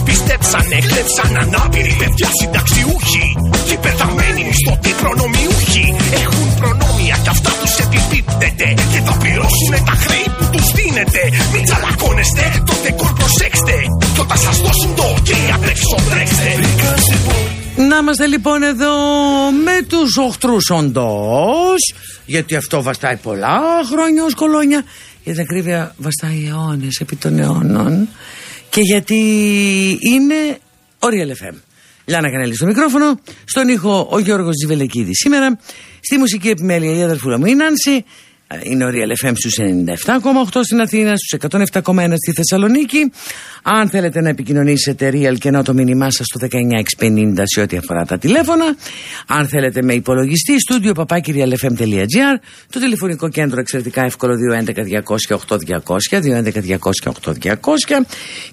που τους πιστέψανε, κλέψαν ανάπηροι παιδιά συνταξιούχοι και πεθαμένοι μισθωτοί προνομιούχοι. Έχουν προνόμια κι αυτά τους επιπίπτεται και θα πληρώσουν τα χρέη που τους δίνετε. Μην τσαλακώνεστε, το δεκόρ προσέξτε κι όταν σας δώσουν το ok απρέξω τρέξτε Μπήκαν στην πόλη Να είμαστε λοιπόν εδώ με τους οχτρούς όντως γιατί αυτό βαστάει πολλά χρόνια ως κολόνια. Για την ακρίβεια βαστάει αιώνες επί των αιώνων και γιατί είναι ο Real FM. Λιάννα Κανέλη στο μικρόφωνο, στον ήχο ο Γιώργος Τζιβελεκίδης σήμερα, στη μουσική επιμέλεια η αδερφούλα μου η Νάνση, είναι ο Real FM στους 97,8 στην Αθήνα, στους 107,1 στη Θεσσαλονίκη. Αν θέλετε να επικοινωνήσετε Real και να το μήνυμά σας στο 19650 σε ό,τι αφορά τα τηλέφωνα. Αν θέλετε με υπολογιστή, στούντιο papakirialfm.gr Το τηλεφωνικό κέντρο εξαιρετικά εύκολο 211-200-8200, 211-200-8200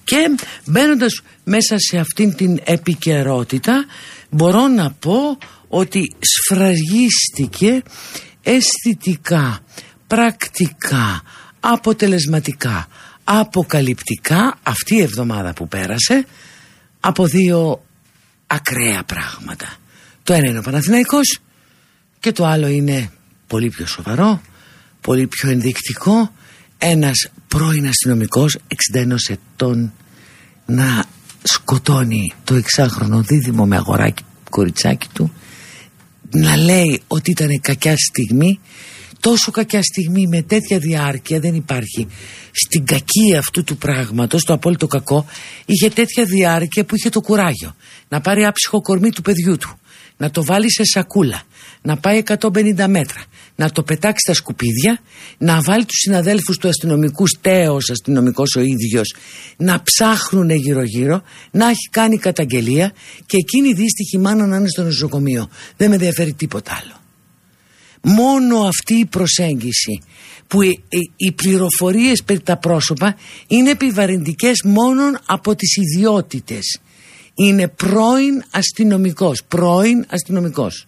και μπαίνοντα μέσα σε αυτήν την επικαιρότητα μπορώ να πω ότι σφραγίστηκε αισθητικά, πρακτικά, αποτελεσματικά, αποκαλυπτικά αυτή η εβδομάδα που πέρασε από δύο ακραία πράγματα. Το ένα είναι ο Παναθηναϊκός και το άλλο είναι πολύ πιο σοβαρό, πολύ πιο ενδεικτικό ένας πρώην αστυνομικός 61 ετών να σκοτώνει το εξάχρονο δίδυμο με αγοράκι κοριτσάκι του να λέει ότι ήταν κακιά στιγμή τόσο κακιά στιγμή με τέτοια διάρκεια δεν υπάρχει. Στην κακία αυτού του πράγματος το απόλυτο κακό είχε τέτοια διάρκεια που είχε το κουράγιο. Να πάρει άψυχο κορμί του παιδιού του. Να το βάλει σε σακούλα. Να πάει 150 μέτρα. Να το πετάξει στα σκουπίδια. Να βάλει τους συναδέλφους του αστυνομικούς στέος αστυνομικός ο ίδιος να ψάχνουν γύρω γύρω να έχει κάνει καταγγελία και εκείνη η δύστιχη μάνα να είναι στο νοσοκομείο. Δεν με ενδιαφέρει τίποτα άλλο μόνο αυτή η προσέγγιση που οι, οι, οι πληροφορίες περί τα πρόσωπα είναι επιβαρυντικές μόνο από τις ιδιότητες. Είναι πρώην αστυνομικός πρώην αστυνομικός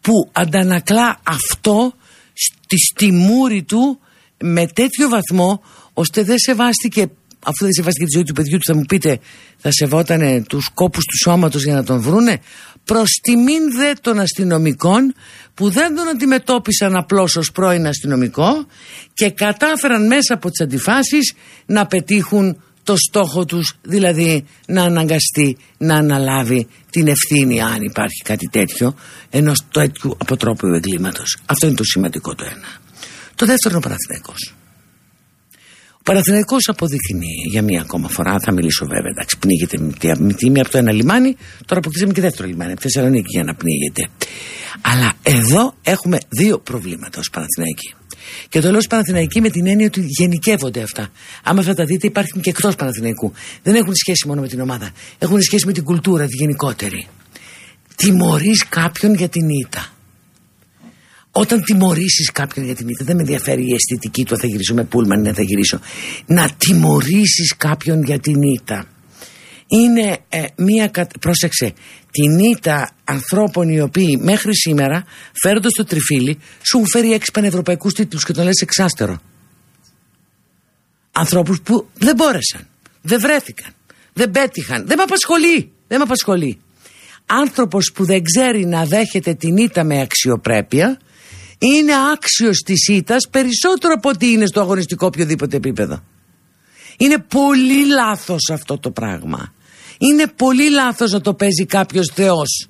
που αντανακλά αυτό στη, στη μούρη του με τέτοιο βαθμό ώστε δεν σεβάστηκε αφού δεν σεβάστηκε τη ζωή του παιδιού του θα μου πείτε θα σεβότανε τους κόπους του σώματος για να τον βρούνε; Προς τιμήν δε των αστυνομικών που δεν τον αντιμετώπισαν απλώς ως πρώην αστυνομικό και κατάφεραν μέσα από τις αντιφάσεις να πετύχουν το στόχο τους δηλαδή να αναγκαστεί να αναλάβει την ευθύνη αν υπάρχει κάτι τέτοιο ενός τέτοιου αποτρόπου εγκλήματος. Αυτό είναι το σημαντικό το ένα. Το δεύτερο είναι ο Παναθηναϊκός ο Παναθηναϊκός αποδείχνει για μία ακόμα φορά θα μιλήσω βέβαια εντάξει πνίγεται με τη μία από το ένα λιμάνι τώρα αποκτήσαμε και δεύτερο λιμάνι από Θεσσαλονίκη για να πνίγεται αλλά εδώ έχουμε δύο προβλήματα ως Παναθηναϊκοί και το λέω ως Παναθηναϊκή με την έννοια ότι γενικεύονται αυτά. Άμα θα τα δείτε, υπάρχουν και εκτός Παναθηναϊκού. Δεν έχουν σχέση μόνο με την ομάδα. Έχουν σχέση με την κουλτούρα, τη γενικότερη. Τιμωρείς κάποιον για την ήττα. Όταν τιμωρήσεις κάποιον για την ήττα, δεν με ενδιαφέρει η αισθητική του, θα γυρίσω με πούλμαν, δεν θα γυρίσω. Να τιμωρήσεις κάποιον για την ήττα. Είναι ε, μία. Πρόσεξε, την ήττα ανθρώπων οι οποίοι μέχρι σήμερα, φέροντας το τριφύλι, σου έχουν φέρει έξι πανευρωπαϊκούς τίτλους και τον λες εξάστερο. Ανθρώπους που δεν μπόρεσαν, δεν βρέθηκαν, δεν πέτυχαν, δεν με απασχολεί. Δεν με απασχολεί. Άνθρωπος που δεν ξέρει να δέχεται την ήττα με αξιοπρέπεια είναι άξιος της ήττας περισσότερο από ότι είναι στο αγωνιστικό οποιοδήποτε επίπεδο. Είναι πολύ λάθος αυτό το πράγμα. Είναι πολύ λάθος να το παίζει κάποιος θεός.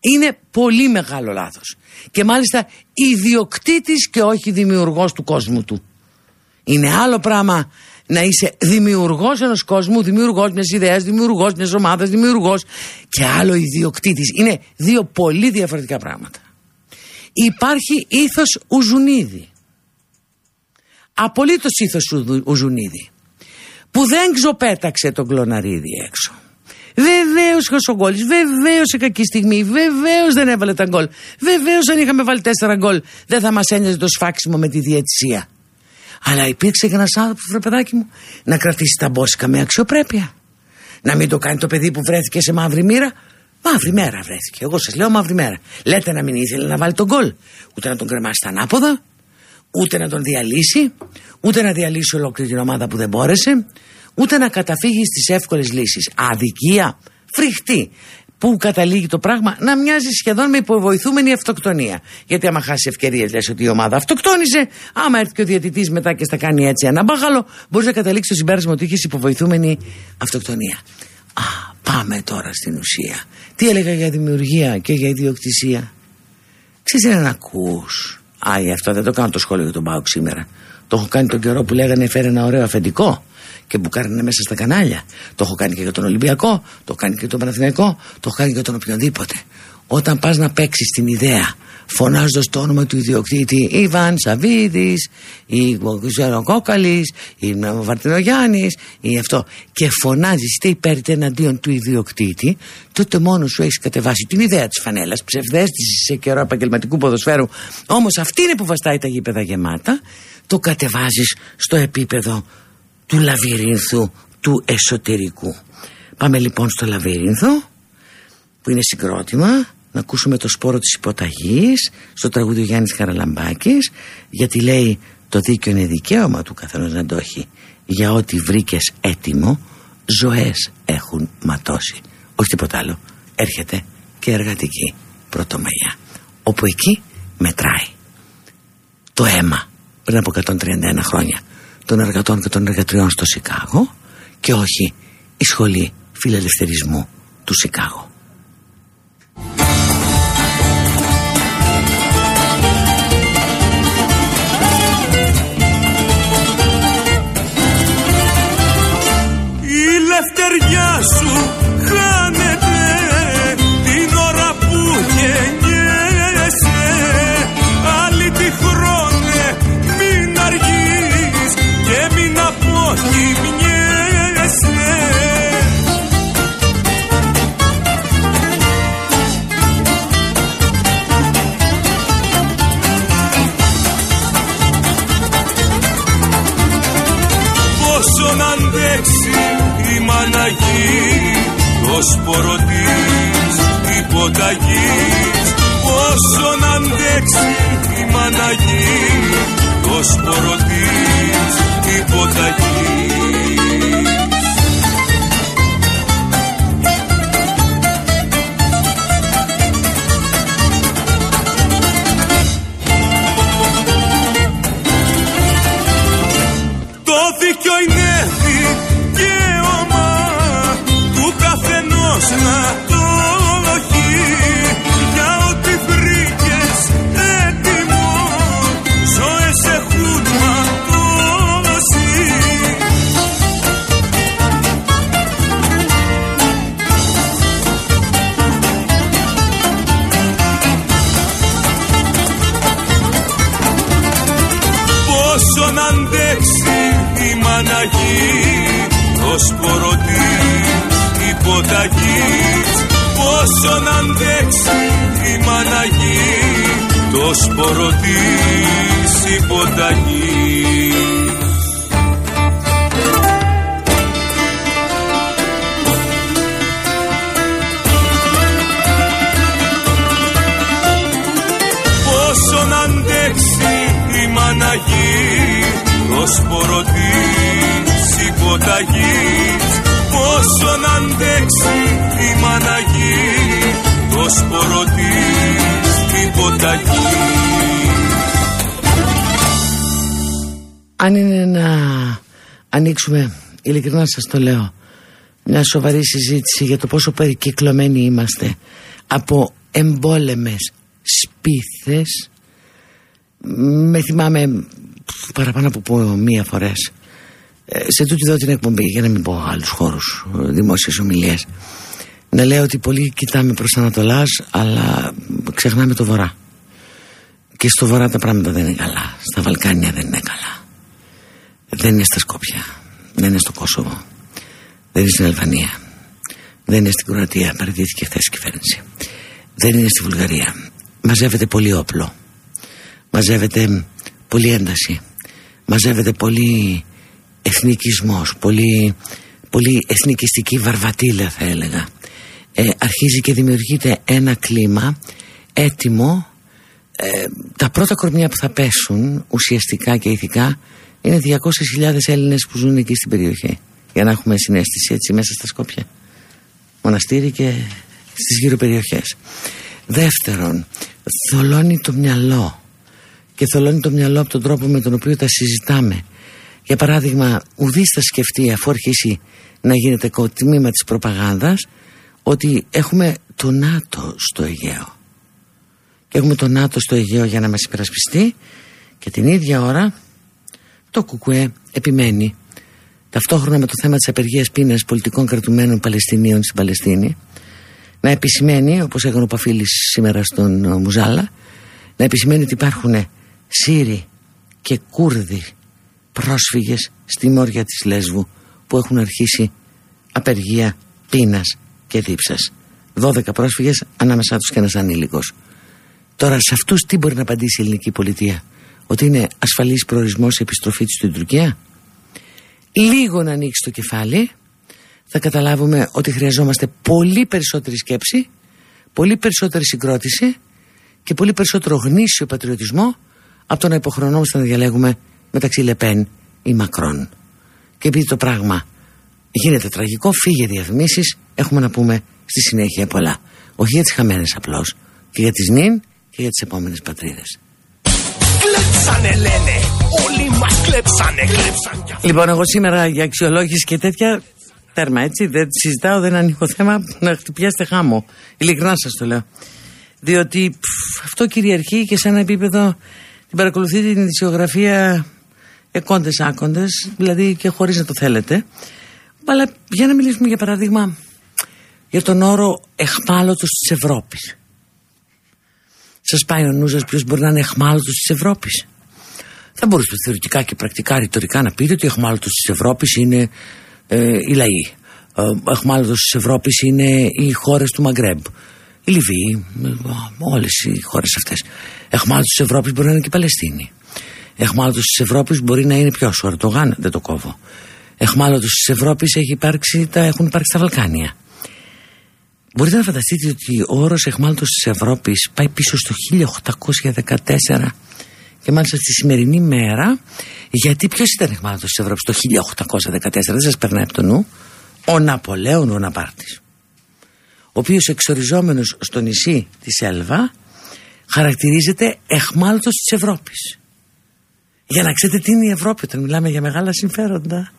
Είναι πολύ μεγάλο λάθος. Και μάλιστα ιδιοκτήτης και όχι δημιουργός του κόσμου του. Είναι άλλο πράγμα να είσαι δημιουργός ενός κόσμου, δημιουργός μιας ιδέας, δημιουργός μιας ομάδας, δημιουργός και άλλο ιδιοκτήτης. Είναι δύο πολύ διαφορετικά πράγματα. Υπάρχει ήθος Ουζουνίδη. Απολύτως ήθος Ουζουνίδη. Που δεν ξοπέταξε τον κλωναρίδι έξω. Βεβαίως ο γκολ. Βεβαίως σε κακή στιγμή. Βεβαίως δεν έβαλε τα γκολ. Βεβαίως αν είχαμε βάλει τέσσερα γκολ δεν θα μας ένοιαζε το σφάξιμο με τη διαιτησία. Αλλά υπήρξε και ένας άνθρωπος, βρε παιδάκι μου, να κρατήσει τα μπόσικα με αξιοπρέπεια. Να μην το κάνει το παιδί που βρέθηκε σε μαύρη μοίρα. Μαύρη μέρα βρέθηκε. Εγώ σας λέω μαύρη μέρα. Λέτε να μην ήθελε να βάλει τον γκολ. Ούτε να τον κρεμάσει τα ανάποδα, ούτε να τον διαλύσει, ούτε να διαλύσει ολόκληρη την ομάδα που δεν μπόρεσε, ούτε να καταφύγει στις εύκολες λύσεις. Αδικία, φρικτή που καταλήγει το πράγμα να μοιάζει σχεδόν με υποβοηθούμενη αυτοκτονία. Γιατί άμα χάσει ευκαιρίες, λες ότι η ομάδα αυτοκτόνησε, άμα έρθει και ο διαιτητής μετά και στα κάνει έτσι ένα μπάχαλο, μπορείς να καταλήξεις στο συμπέρασμα ότι είχες υποβοηθούμενη αυτοκτονία. Α, πάμε τώρα στην ουσία. Τι έλεγα για δημιουργία και για ιδιοκτησία; Ξέρεις να ακούς. Α, γι' αυτό δεν το κάνω το σχόλιο για τον Πάουκ σήμερα. Το έχω κάνει τον καιρό που λέγανε φέρε ένα ωραίο αφεντικό και που κάνανε μέσα στα κανάλια. Το έχω κάνει και για τον Ολυμπιακό, το έχω κάνει και για τον Παναθηναϊκό, το έχω κάνει και για τον οποιονδήποτε. Όταν πας να παίξεις την ιδέα, φωνάζοντας το όνομα του ιδιοκτήτη Ιβάν Σαββίδη, ή ξέρω Κόκαλη, ή Βαρτινογιάννης, ή αυτό, και φωνάζεις είτε υπέρ είτε εναντίον του ιδιοκτήτη, τότε μόνος σου έχεις κατεβάσει την ιδέα της φανέλας, ψευδέστηση σε καιρό επαγγελματικού ποδοσφαίρου. Όμως αυτή είναι που βαστάει τα γήπεδα γεμάτα, το κατεβάζεις στο επίπεδο του λαβυρίνθου του εσωτερικού. Πάμε λοιπόν στο λαβύρινθο που είναι συγκρότημα να ακούσουμε το σπόρο της υποταγής στο τραγούδι Γιάννης Χαραλαμπάκης γιατί λέει το δίκαιο είναι δικαίωμα του καθένας να το έχει. Για ό,τι βρήκες έτοιμο ζωές έχουν ματώσει όχι τίποτα άλλο. Έρχεται και εργατική πρωτομαγιά όπου εκεί μετράει το αίμα. Πριν από 131 χρόνια των εργατών και των εργατριών στο Σικάγο και όχι η σχολή φιλελευθερισμού του Σικάγο. abraço το σπόρο της υποταγής Πόσο να αντέξει η μαναγή το σπόρο της υποταγής Το ανοίξουμε, ειλικρινά σας το λέω, μια σοβαρή συζήτηση για το πόσο περικυκλωμένοι είμαστε από εμπόλεμες σπίθες με θυμάμαι παραπάνω από μία φορές ε, σε τούτη εδώ την εκπομπή, για να μην πω άλλους χώρους ε, δημόσιες ομιλίες, να λέω ότι πολύ κοιτάμε προς Ανατολάς, αλλά ξεχνάμε το Βορρά. Και στο Βορρά τα πράγματα δεν είναι καλά. Στα Βαλκάνια δεν είναι καλά. Δεν είναι στα Σκόπια. Δεν είναι στο Κόσοβο. Δεν είναι στην Αλβανία. Δεν είναι στην Κροατία. Παραιτήθηκε χθες η κυβέρνηση. Δεν είναι στη Βουλγαρία. Μαζεύεται πολύ όπλο. Μαζεύεται πολύ ένταση. Μαζεύεται πολύ εθνικισμός. Πολύ, πολύ εθνικιστική βαρβατήλα θα έλεγα. Ε, αρχίζει και δημιουργείται ένα κλίμα έτοιμο ε, τα πρώτα κορμιά που θα πέσουν ουσιαστικά και ηθικά είναι 200.000 Έλληνες που ζουν εκεί στην περιοχή για να έχουμε συνέστηση έτσι μέσα στα Σκόπια. Μοναστήρι και στις γύρω περιοχές. Δεύτερον θολώνει το μυαλό. Και θολώνει το μυαλό από τον τρόπο με τον οποίο τα συζητάμε. Για παράδειγμα ουδής θα σκεφτεί αφού αρχίσει να γίνεται τμήμα της προπαγάνδας ότι έχουμε το ΝΑΤΟ στο Αιγαίο. Και έχουμε το ΝΑΤΟ στο Αιγαίο για να μας υπερασπιστεί και την ίδια ώρα το ΚΚΕ επιμένει ταυτόχρονα με το θέμα της απεργίας πείνας πολιτικών κρατουμένων Παλαιστινίων στην Παλαιστίνη να επισημαίνει όπως έκανε ο Παφίλης σήμερα στον Μουζάλα να επισημαίνει ότι υπάρχουν Σύριοι και Κούρδοι πρόσφυγες στη μόρια της Λέσβου που έχουν αρχίσει απεργία πείνας και δίψας 12 πρόσφυγες ανάμεσά τους και ένας ανήλικος. Τώρα σε αυτούς τι μπορεί να απαντήσει η ελληνική πολιτεία; Ότι είναι ασφαλής προορισμός η επιστροφή της στην Τουρκία; Λίγο να ανοίξει το κεφάλι. Θα καταλάβουμε ότι χρειαζόμαστε πολύ περισσότερη σκέψη Πολύ περισσότερη συγκρότηση Και πολύ περισσότερο γνήσιο πατριωτισμό Από το να υποχρεωνόμαστε να διαλέγουμε μεταξύ Λεπέν ή Μακρόν. Και επειδή το πράγμα γίνεται τραγικό Φύγε διαφημίσεις. Έχουμε να πούμε στη συνέχεια πολλά. Όχι για τις χαμένες απλώς Και για τις νυν και για τις επόμενες πατρίδες. Κλέψανε λένε, όλοι μας κλέψανε, κλέψανε. Λοιπόν, εγώ σήμερα για αξιολόγηση και τέτοια τέρμα έτσι, δεν συζητάω, δεν ανοίγω θέμα να χτυπιάσετε χάμω. Ειλικρινά σας το λέω. Διότι αυτό κυριαρχεί και σε ένα επίπεδο την παρακολουθείτε την ειδησιογραφία εκόντες άκοντες, δηλαδή και χωρίς να το θέλετε. Αλλά για να μιλήσουμε για παράδειγμα για τον όρο εχμάλωτος της Ευρώπης. Σας πάει ο νους σας ποιος μπορεί να είναι εχμάλωτος της Ευρώπης; Θα μπορούσατε θεωρητικά και πρακτικά ρητορικά να πείτε ότι εχμάλωτος της Ευρώπης είναι ε, οι λαοί. Ε, εχμάλωτος της Ευρώπης είναι οι χώρες του Μαγκρέμπ. Η Λιβύη, ε, όλες οι χώρες αυτές. Εχμάλωτος της Ευρώπης μπορεί να είναι και η Παλαιστίνη. Εχμάλωτος της Ευρώπης μπορεί να είναι ποιος, ο Ερντογάν, δεν το κόβω. Εχμάλωτος της Ευρώπης έχουν υπάρξει τα Βαλκάνια. Μπορείτε να φανταστείτε ότι ο όρος εχμάλωτος της Ευρώπης πάει πίσω στο 1814 και μάλιστα στη σημερινή μέρα γιατί ποιος ήταν εχμάλωτος της Ευρώπης το 1814 δεν σας περνάει από το νου ο Ναπολέον ο Ναπάρτης ο οποίος εξοριζόμενος στο νησί της Έλβα χαρακτηρίζεται εχμάλωτος της Ευρώπης. Για να ξέρετε τι είναι η Ευρώπη όταν μιλάμε για μεγάλα συμφέροντα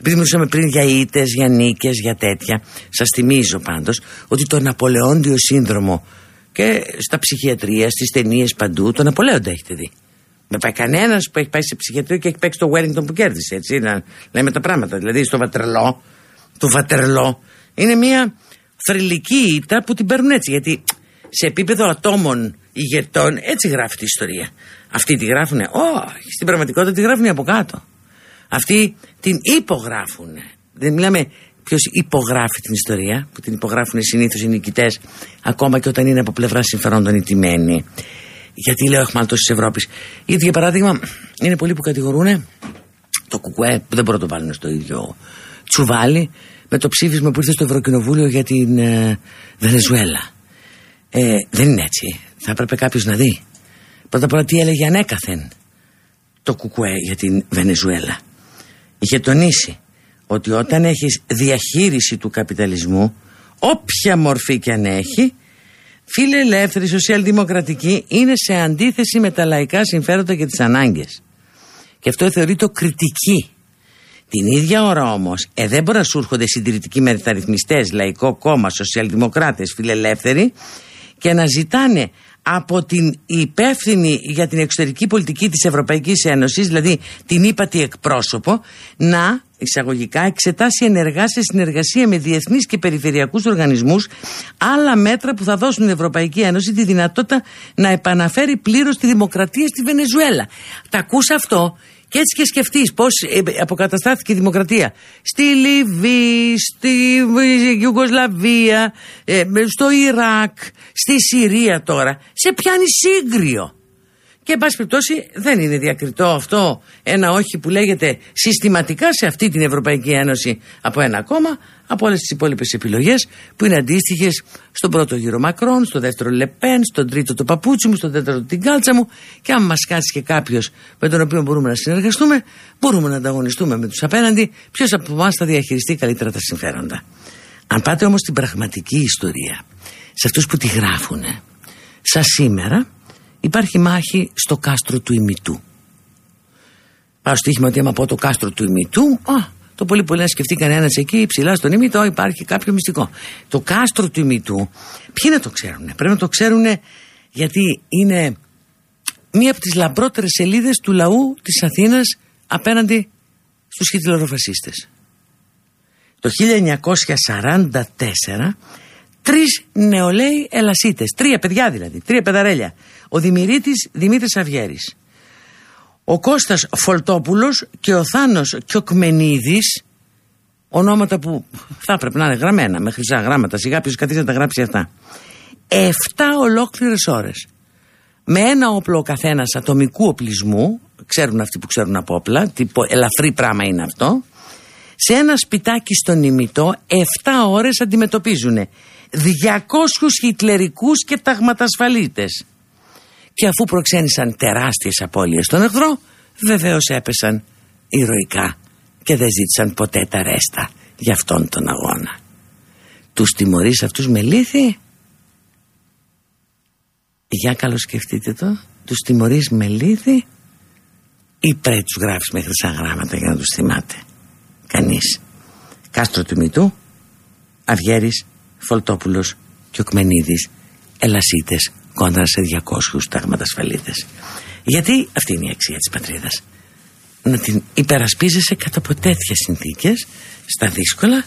επειδή μιλούσαμε πριν για ήττες, για νίκες, για τέτοια, σας θυμίζω πάντως ότι το Ναπολεόντιο σύνδρομο και στα ψυχιατρία, στις ταινίες παντού, το Ναπολέοντα έχετε δει. Με πάει κανένας που έχει πάει σε ψυχιατρίο και έχει παίξει το Wellington που κέρδισε, έτσι, να λέμε τα πράγματα. Δηλαδή στο βατρελό, το βατερλό, είναι μια θρηλυκή ήττα που την παίρνουν έτσι. Γιατί σε επίπεδο ατόμων ηγετών έτσι γράφει τη ιστορία. Αυτοί τη γράφουν, όχι, στην πραγματικότητα τη γράφουν από κάτω. Αυτοί την υπογράφουν. Δεν μιλάμε ποιος υπογράφει την ιστορία, που την υπογράφουν συνήθως οι νικητές, ακόμα και όταν είναι από πλευράς συμφερόντων οι τιμένοι. Γιατί λέω εχμάλωτο της Ευρώπης. Γιατί για παράδειγμα, είναι πολλοί που κατηγορούν το κουκουέ, που δεν μπορούν να το βάλουν στο ίδιο τσουβάλι, με το ψήφισμα που ήρθε στο Ευρωκοινοβούλιο για την ε, Βενεζουέλα. Ε, δεν είναι έτσι. Θα έπρεπε κάποιος να δει. Πρώτα απ' όλα τι έλεγε ανέκαθεν το κουκουέ για την Βενεζουέλα είχε τονίσει ότι όταν έχεις διαχείριση του καπιταλισμού όποια μορφή και αν έχει φιλελεύθερη σοσιαλδημοκρατική είναι σε αντίθεση με τα λαϊκά συμφέροντα και τις ανάγκες. Και αυτό θεωρείται κριτική. Την ίδια ώρα όμως, ε, δεν μπορεί να σου έρχονται συντηρητικοί μεταρρυθμιστές, λαϊκό κόμμα, σοσιαλδημοκράτες, φιλελεύθεροι και να ζητάνε από την υπεύθυνη για την εξωτερική πολιτική της Ευρωπαϊκής Ένωσης, δηλαδή την ύπατη εκπρόσωπο, να εισαγωγικά εξετάσει ενεργά σε συνεργασία με διεθνείς και περιφερειακούς οργανισμούς άλλα μέτρα που θα δώσουν στην Ευρωπαϊκή Ένωση τη δυνατότητα να επαναφέρει πλήρως τη δημοκρατία στη Βενεζουέλα. Τα ακούς αυτό και έτσι και σκεφτείς πώς ε, αποκαταστάθηκε η δημοκρατία στη Λιβύη, στη Ιουγκοσλαβία, ε, στο Ιράκ, στη Συρία τώρα. Σε πιάνει σύγκριο. Και εν πάση περιπτώσει δεν είναι διακριτό αυτό ένα όχι που λέγεται συστηματικά σε αυτή την Ευρωπαϊκή Ένωση από ένα κόμμα από όλες τις υπόλοιπες επιλογές που είναι αντίστοιχες στον πρώτο γύρο Μακρόν, στο δεύτερο Λεπέν, στον τρίτο το παπούτσι μου, στον τέταρτο την κάλτσα μου. Και αν μας κάτσει και κάποιος με τον οποίο μπορούμε να συνεργαστούμε, μπορούμε να ανταγωνιστούμε με τους απέναντι, ποιος από εμάς θα διαχειριστεί καλύτερα τα συμφέροντα. Αν πάτε όμως στην πραγματική ιστορία, σε αυτούς που τη γράφουν, σαν σήμερα υπάρχει μάχη στο κάστρο του ημιτού. Πάω στοίχημα ότι άμα πω το κάστρο του ημιτού, α, το πολύ πολύ να σκεφτεί κανένας εκεί ψηλά στον ημιτό υπάρχει κάποιο μυστικό. Το κάστρο του ημιτού, ποιοι να το ξέρουν. Πρέπει να το ξέρουν γιατί είναι μία από τις λαμπρότερες σελίδες του λαού της Αθήνας απέναντι στους χιτλεροφασίστες. Το 1944 τρεις νεολαίοι ελασίτες, τρία παιδιά δηλαδή, τρία παιδαρέλια. Ο Δημηρίτης Δημήτρης Αυγέρης, ο Κώστας Φολτόπουλος και ο Θάνος Κιοκμενίδης. Ονόματα που θα έπρεπε να είναι γραμμένα με χρυσά γράμματα. Σιγά ποιος καθίσει να τα γράψει αυτά. Εφτά ολόκληρες ώρες. Με ένα όπλο ο καθένας ατομικού οπλισμού. Ξέρουν αυτοί που ξέρουν από όπλα. Τι ελαφρύ πράγμα είναι αυτό. Σε ένα σπιτάκι στον ημιτό 7 ώρες αντιμετωπίζουν 200 χιτλερικούς και ταγματασφαλίτες και αφού προξένησαν τεράστιες απώλειες στον εχθρό βεβαίως έπεσαν ηρωικά και δεν ζήτησαν ποτέ τα ρέστα για αυτόν τον αγώνα. Τους τιμωρείς αυτούς με λύθη; Για καλοσκεφτείτε το τους τιμωρείς με λύθη; Ή πρέπει τους γράφεις με χρυσά γράμματα για να τους θυμάται; Κανείς Κάστρο του Μητού Αυγέρης Φολτόπουλος και Οκμενίδης Ελασίτες κόντρα σε 200 τάγματα ασφαλίτες. Γιατί αυτή είναι η αξία της πατρίδας; Να την υπερασπίζεσαι κατά από τέτοιες συνθήκες, στα δύσκολα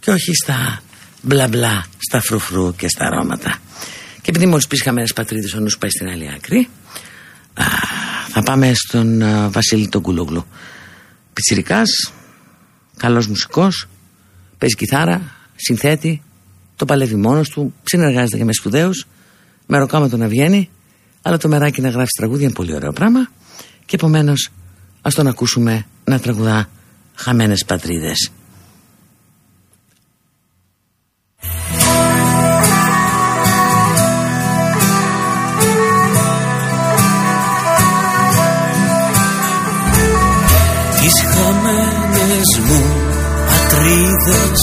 και όχι στα μπλα μπλα, στα φρουφρού και στα αρώματα. Και επειδή μόλις πεις χαμένες πατρίδες ο νους πάει στην άλλη άκρη, α, θα πάμε στον α, Βασίλη τον Κουλόγλου. Πιτσιρικάς, καλός μουσικός, παίζει κιθάρα, συνθέτει, το παλεύει μόνος του, συνεργάζεται και με σπουδαίους με το να βγαίνει, αλλά το μεράκι να γράφει τραγούδια είναι πολύ ωραίο πράγμα και επομένως ας τον ακούσουμε να τραγουδά χαμένες πατρίδες. Τις χαμένες μου πατρίδες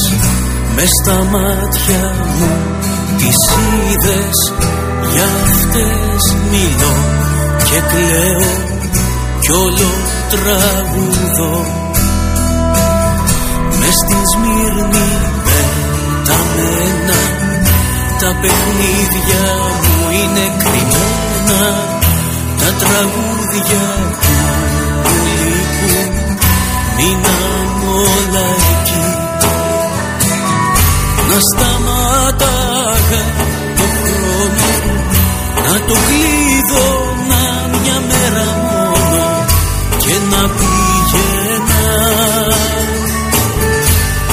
μες στα μάτια μου τις είδες για αυτές μιλώ και κλαίω κι όλο τραγουδώ. Μες στην Σμύρνη πεταμένα τα παιχνίδια μου είναι κρυμμένα τα τραγούδια που λείπουν μείναν όλα εκεί να σταματάγα το χρόνο να το κλείδωνα μια μέρα μόνο και να πήγαινα.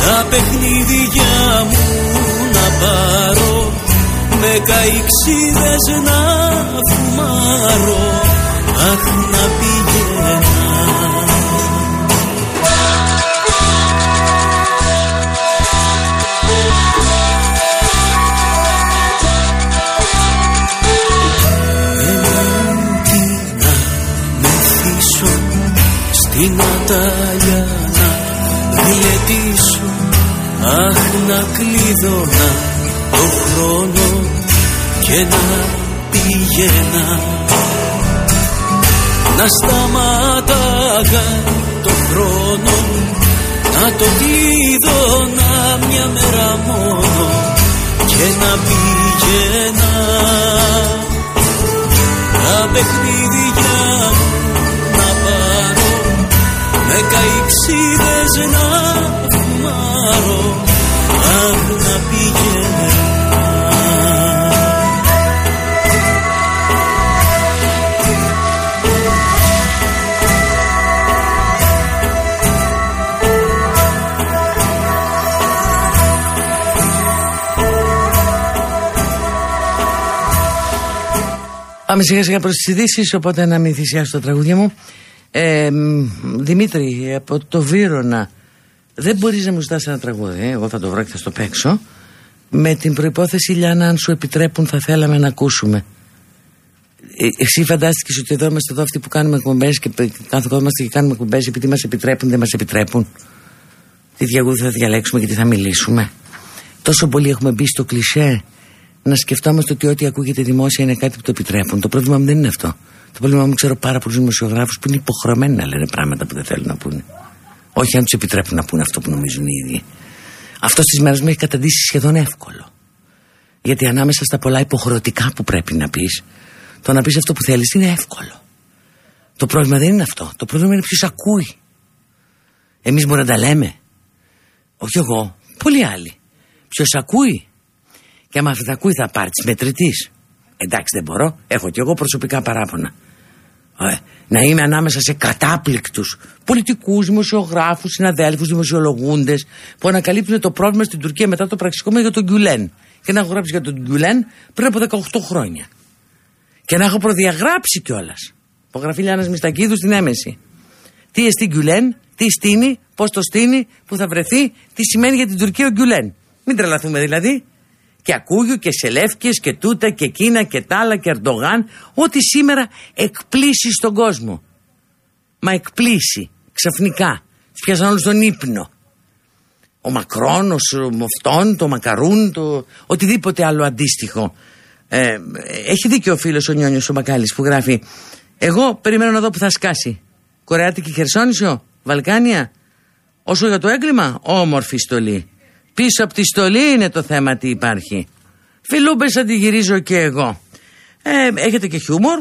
Τα παιχνίδια μου να πάρω με καηξίδες να φουμάρω αχ να πήγαινα την Ατάλια να γλεντήσω Αχ να κλείδωνα το χρόνο και να πήγαινα να σταματάγα το χρόνο να το κλείδωνα μια μέρα μόνο και να πήγαινα παιχνίδια να πάρω με καηξίδες να φουμάρω αχ να πήγαινε Πάμε σιγά σιγά προς τις ειδήσεις, οπότε να μην θυσιάσω τα τραγούδια μου. Ε, Δημήτρη, από το Βύρονα, δεν μπορείς να μου ζητάς ένα τραγούδι, ε; εγώ θα το βρω και θα στο παίξω. Με την προϋπόθεση, Λιάννα, αν σου επιτρέπουν θα θέλαμε να ακούσουμε. Ε, εσύ φαντάστηκες ότι εδώ είμαστε εδώ αυτοί που κάνουμε εκπομπές και καθόμαστε και κάνουμε εκπομπές επειδή μας επιτρέπουν, δεν μας επιτρέπουν. Τι διαγούδι θα διαλέξουμε και τι θα μιλήσουμε. Τόσο πολύ έχουμε μπει στο κλισέ να σκεφτόμαστε ότι ό,τι ακούγεται δημόσια είναι κάτι που το επιτρέπουν. Το πρόβλημα μου δεν είναι αυτό. Το πρόβλημα μου ξέρω πάρα πολλούς δημοσιογράφους που είναι υποχρεωμένοι να λένε πράγματα που δεν θέλουν να πούνε. Όχι αν τους επιτρέπουν να πούνε αυτό που νομίζουν οι ίδιοι. Αυτό στις μέρες μου έχει καταντήσει σχεδόν εύκολο. Γιατί ανάμεσα στα πολλά υποχρεωτικά που πρέπει να πεις, το να πεις αυτό που θέλεις είναι εύκολο. Το πρόβλημα δεν είναι αυτό. Το πρόβλημα είναι ποιος ακούει. Εμείς μπορούμε να τα λέμε. Όχι εγώ, πολλοί άλλοι. Ποιος ακούει και άμα θα ακούει θα πάρει της μετρητής. Εντάξει δεν μπορώ, έχω κι εγώ προσωπικά παράπονα. Ε, να είμαι ανάμεσα σε κατάπληκτους πολιτικούς, δημοσιογράφους, συναδέλφους, δημοσιολογούντες που ανακαλύπτουν το πρόβλημα στην Τουρκία μετά το πραξικόπημα για τον Γκουλέν και να έχω γράψει για τον Γκουλέν πριν από 18 χρόνια και να έχω προδιαγράψει κιόλας. Υπογραφή Λιάννα Μιστακίδου στην έμεση. Τι εστί Γκουλέν, τι στείνει, πώς το στείνει, που θα βρεθεί, τι σημαίνει για την Τουρκία ο Γκουλέν. Μην τρελαθούμε δηλαδή και Ακούγιου και Σελεύκες και τούτα και Κίνα και Τάλα και Ερντογάν ό,τι σήμερα εκπλήσει στον κόσμο. Μα εκπλήσει ξαφνικά. Πιάσαν όλους τον ύπνο. Ο Μακρόν, ο Μοφτών, το Μακαρούν, το οτιδήποτε άλλο αντίστοιχο. Ε, έχει δίκιο ο φίλος ο Νιόνιος ο Μακάλης που γράφει εγώ περιμένω να δω που θα σκάσει. Κορεάτικη Χερσόνησο, Βαλκάνια. Όσο για το έγκλημα, όμορφη στολή. Πίσω από τη στολή είναι το θέμα τι υπάρχει. Φιλούμπες αντιγυρίζω και εγώ. Ε, έχετε και χιούμορ.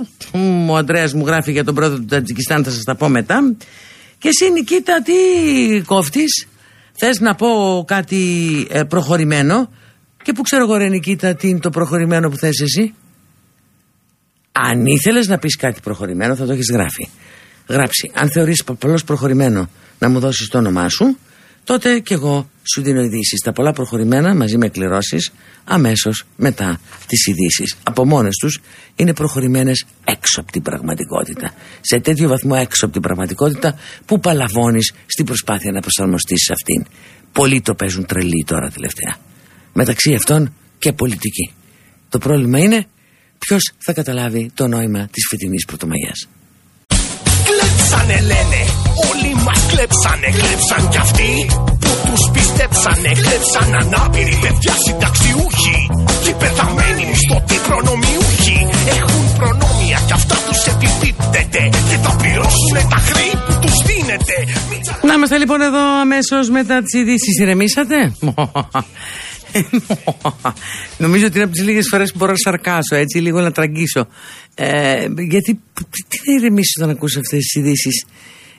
Ο Αντρέας μου γράφει για τον πρόεδρο του Τατζικιστάν, θα σας τα πω μετά. Και εσύ Νικήτα τι κόφτεις; Θες να πω κάτι ε, προχωρημένο; Και που ξέρω εγώ ρε Νικήτα τι είναι το προχωρημένο που θες εσύ; Αν ήθελες να πεις κάτι προχωρημένο θα το έχεις γράφει. Γράψει. Αν θεωρείς απλώς προχωρημένο να μου δώσεις το όνομά σου τότε κι εγώ σου δίνω ειδήσεις. Τα πολλά προχωρημένα μαζί με εκκληρώσει αμέσως μετά τις ειδήσεις. Από μόνες τους είναι προχωρημένες έξω από την πραγματικότητα. Σε τέτοιο βαθμό έξω από την πραγματικότητα που παλαβώνεις στην προσπάθεια να προσαρμοστείς σε αυτήν. Πολλοί το παίζουν τρελή τώρα τελευταία. Μεταξύ αυτών και πολιτική. Το πρόβλημα είναι ποιος θα καταλάβει το νόημα της φετινής Πρωτομαγιάς. Κλέψανε λένε, όλοι μας κλέψανε, κλέψαν κι αυτοί που τους πιστέψανε, κλέψαν ανάπηροι παιδιά συνταξιούχοι και πεθαμένοι μισθωτοί προνομιούχοι έχουν προνόμια κι αυτά τους επιπίπτεται και θα πληρώσουν τα χρήματα που τους δίνεται. Να είμαστε λοιπόν εδώ αμέσως μετά τις ειδήσεις, ηρεμήσατε; Νομίζω ότι είναι από τις λίγες φορές που μπορώ να σαρκάσω, έτσι, λίγο να τραγγίσω. Ε, γιατί τι να ηρεμήσεις όταν ακούσει αυτές τις ειδήσεις;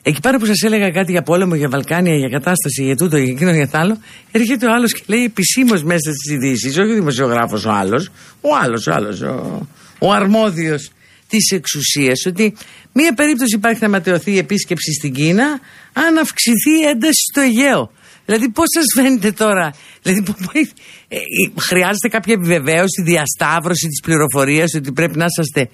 Εκεί πέρα που σας έλεγα κάτι για πόλεμο, για Βαλκάνια, για κατάσταση, για τούτο, για εκείνο, για τ' άλλο, έρχεται ο άλλος και λέει επισήμως μέσα στις ειδήσεις, όχι ο δημοσιογράφος ο άλλος, ο άλλος, ο άλλος, ο, ο αρμόδιος της εξουσίας, ότι μία περίπτωση υπάρχει να ματαιωθεί η επίσκεψη στην Κίνα αν αυξηθεί η ένταση στο Αιγαίο. Δηλαδή, πώς σας φαίνεται τώρα, Δηλαδή, ε, ε, χρειάζεται κάποια επιβεβαίωση, διασταύρωση της πληροφορίας ότι πρέπει να είσαστε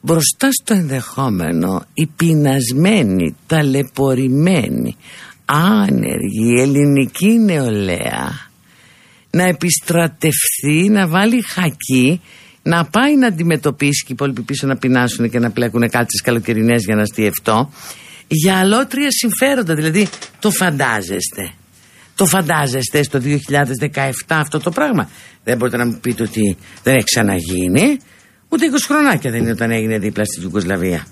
μπροστά στο ενδεχόμενο οι πεινασμένοι, ταλαιπωρημένοι, άνεργοι, ελληνική νεολαία να επιστρατευθεί, να βάλει χακί, να πάει να αντιμετωπίσει και οι υπόλοιποι πίσω να πεινάσουν και να πλέκουν κάλτσες καλοκαιρινές για να στιευτώ για αλότρια συμφέροντα, δηλαδή το φαντάζεστε. Το φαντάζεστε στο 2017 αυτό το πράγμα. Δεν μπορείτε να μου πείτε ότι δεν έχει ξαναγίνει. Ούτε 20 χρονάκια δεν είναι όταν έγινε δίπλα στη Ιουγκοσλαβία.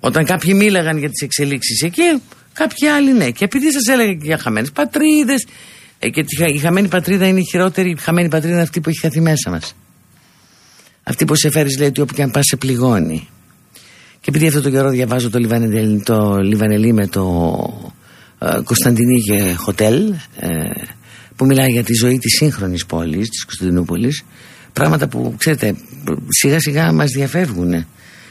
Όταν κάποιοι μίλαγαν για τις εξελίξεις εκεί, κάποιοι άλλοι ναι. Και επειδή σας έλεγα και για χαμένες πατρίδες, ε, και η χαμένη πατρίδα είναι η χειρότερη, η χαμένη πατρίδα είναι αυτή που έχει χαθεί μέσα μας. Αυτή που σε φέρεις λέει ότι όπου και αν πας σε πληγώνει. Και επειδή αυτό το καιρό διαβάζω το Λιβανελί, το Λιβανελί με το ε, Κωνσταντινίκε Χοτέλ ε, που μιλάει για τη ζωή της σύγχρονης πόλης, της Κωνσταντινούπολης πράγματα που ξέρετε σιγά σιγά μας διαφεύγουν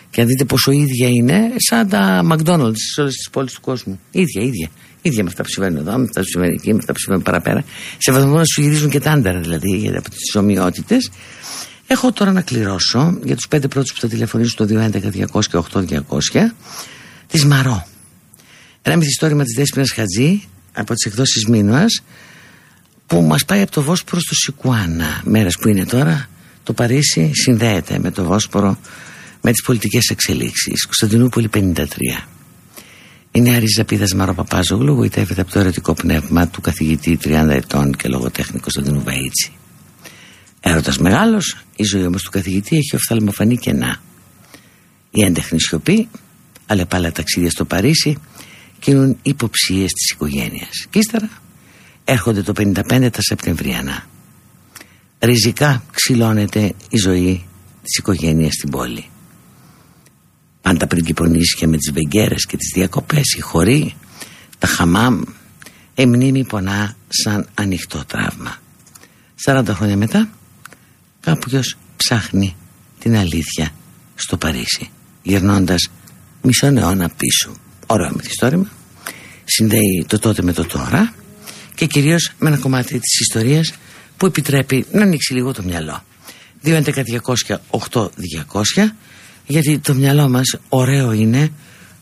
και αν δείτε πόσο ίδια είναι σαν τα McDonald's σε όλες τις πόλεις του κόσμου. Ίδια, ίδια. Ίδια με αυτά που συμβαίνουν εδώ, με αυτά που συμβαίνουν εκεί, με αυτά που συμβαίνουν παραπέρα. Σε βαθμό να σου γυρίζουν και τα άντερα δηλαδή από τις ομοιότητες. Έχω τώρα να κληρώσω για τους πέντε πρώτους που θα τηλεφωνήσουν στο 211 200 και 8200 της Μαρό. Ένα μυθιστόρημα της Δέσποινας Χατζή από τις εκδόσεις Μίνωας που μας πάει από το Βόσπορος στο Σικουάνα. Μέρες που είναι τώρα το Παρίσι συνδέεται με το Βόσπορο με τις πολιτικές εξελίξεις. Κωνσταντινούπολη 53. Η νέα Ριζαπίδας Μαρό Παπάζογλου γοητεύεται από το ερωτικό πνεύμα του καθηγητή 30 ετών και λογοτέχνη Κωνσταντινού Βαΐτσι. Έρωτας μεγάλος, η ζωή όμως του καθηγητή έχει οφθαλμοφανή κενά. Η έντεχνη σιωπή, αλλεπάλα ταξίδια στο Παρίσι, κινούν υποψίες της οικογένειας. Και ύστερα έρχονται το 55 τα Σεπτεμβριανά. Ριζικά ξυλώνεται η ζωή της οικογένειας στην πόλη. Πάντα πριν και με τις βεγγέρες και τις διακοπές, οι χωρί, τα χαμάμ, η μνήμη πονά σαν ανοιχτό τραύμα. 40 χρόνια μετά κάποιος ψάχνει την αλήθεια στο Παρίσι γυρνώντας μισό αιώνα πίσω ωραίο μυθιστόρημα συνδέει το τότε με το τώρα και κυρίως με ένα κομμάτι της ιστορίας που επιτρέπει να ανοίξει λίγο το μυαλό. 2.11.200.8.200 γιατί το μυαλό μας ωραίο είναι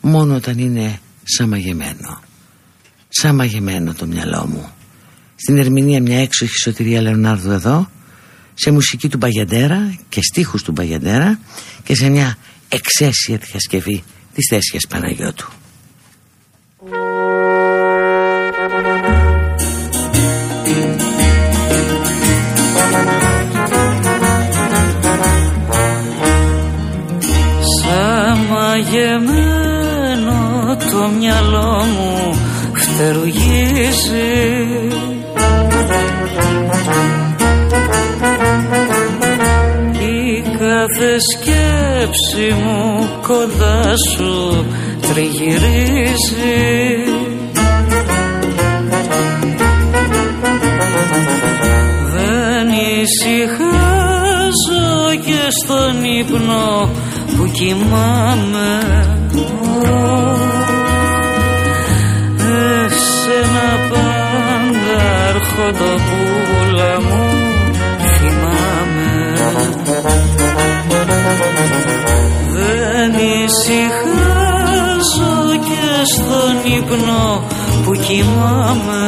μόνο όταν είναι σαμαγεμένο. Σαμαγεμένο το μυαλό μου. Στην ερμηνεία μια έξοχη σωτηρία Λεωνάρδου εδώ σε μουσική του Μπαγιαντέρα και στίχους του Μπαγιαντέρα και σε μια εξαίσια διασκευή της Θέσιας Παναγιώτου. Μαγεμένο το μυαλό μου φτερουγίζει κάθε σκέψη μου κοντά σου τριγυρίζει. Δεν ησυχάζω και στον ύπνο που κοιμάμαι. Εσένα πάντα αρχοντοπούλα μου θυμάμαι. Δεν ησυχάζω και στον ύπνο που κοιμάμαι.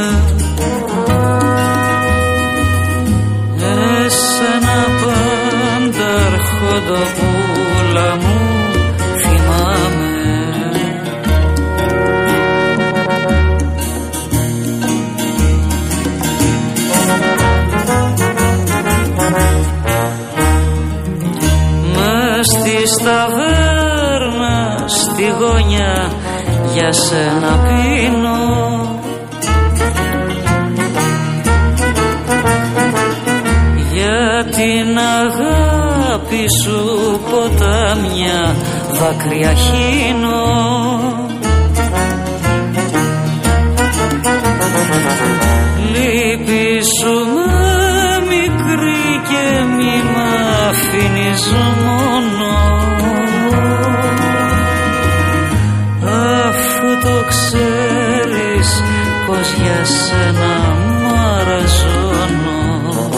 Εσένα πάντα αρχοντοπούλα μου θυμάμαι. Ταβέρνα στη γωνιά για σένα πίνω. Για την αγάπη σου ποτάμια δάκρυα χύνω. Λύπη σου με μικρή και μη μ' αφήνεις μόνο. Ξέρεις πως για σένα μαραζώνω Λύπη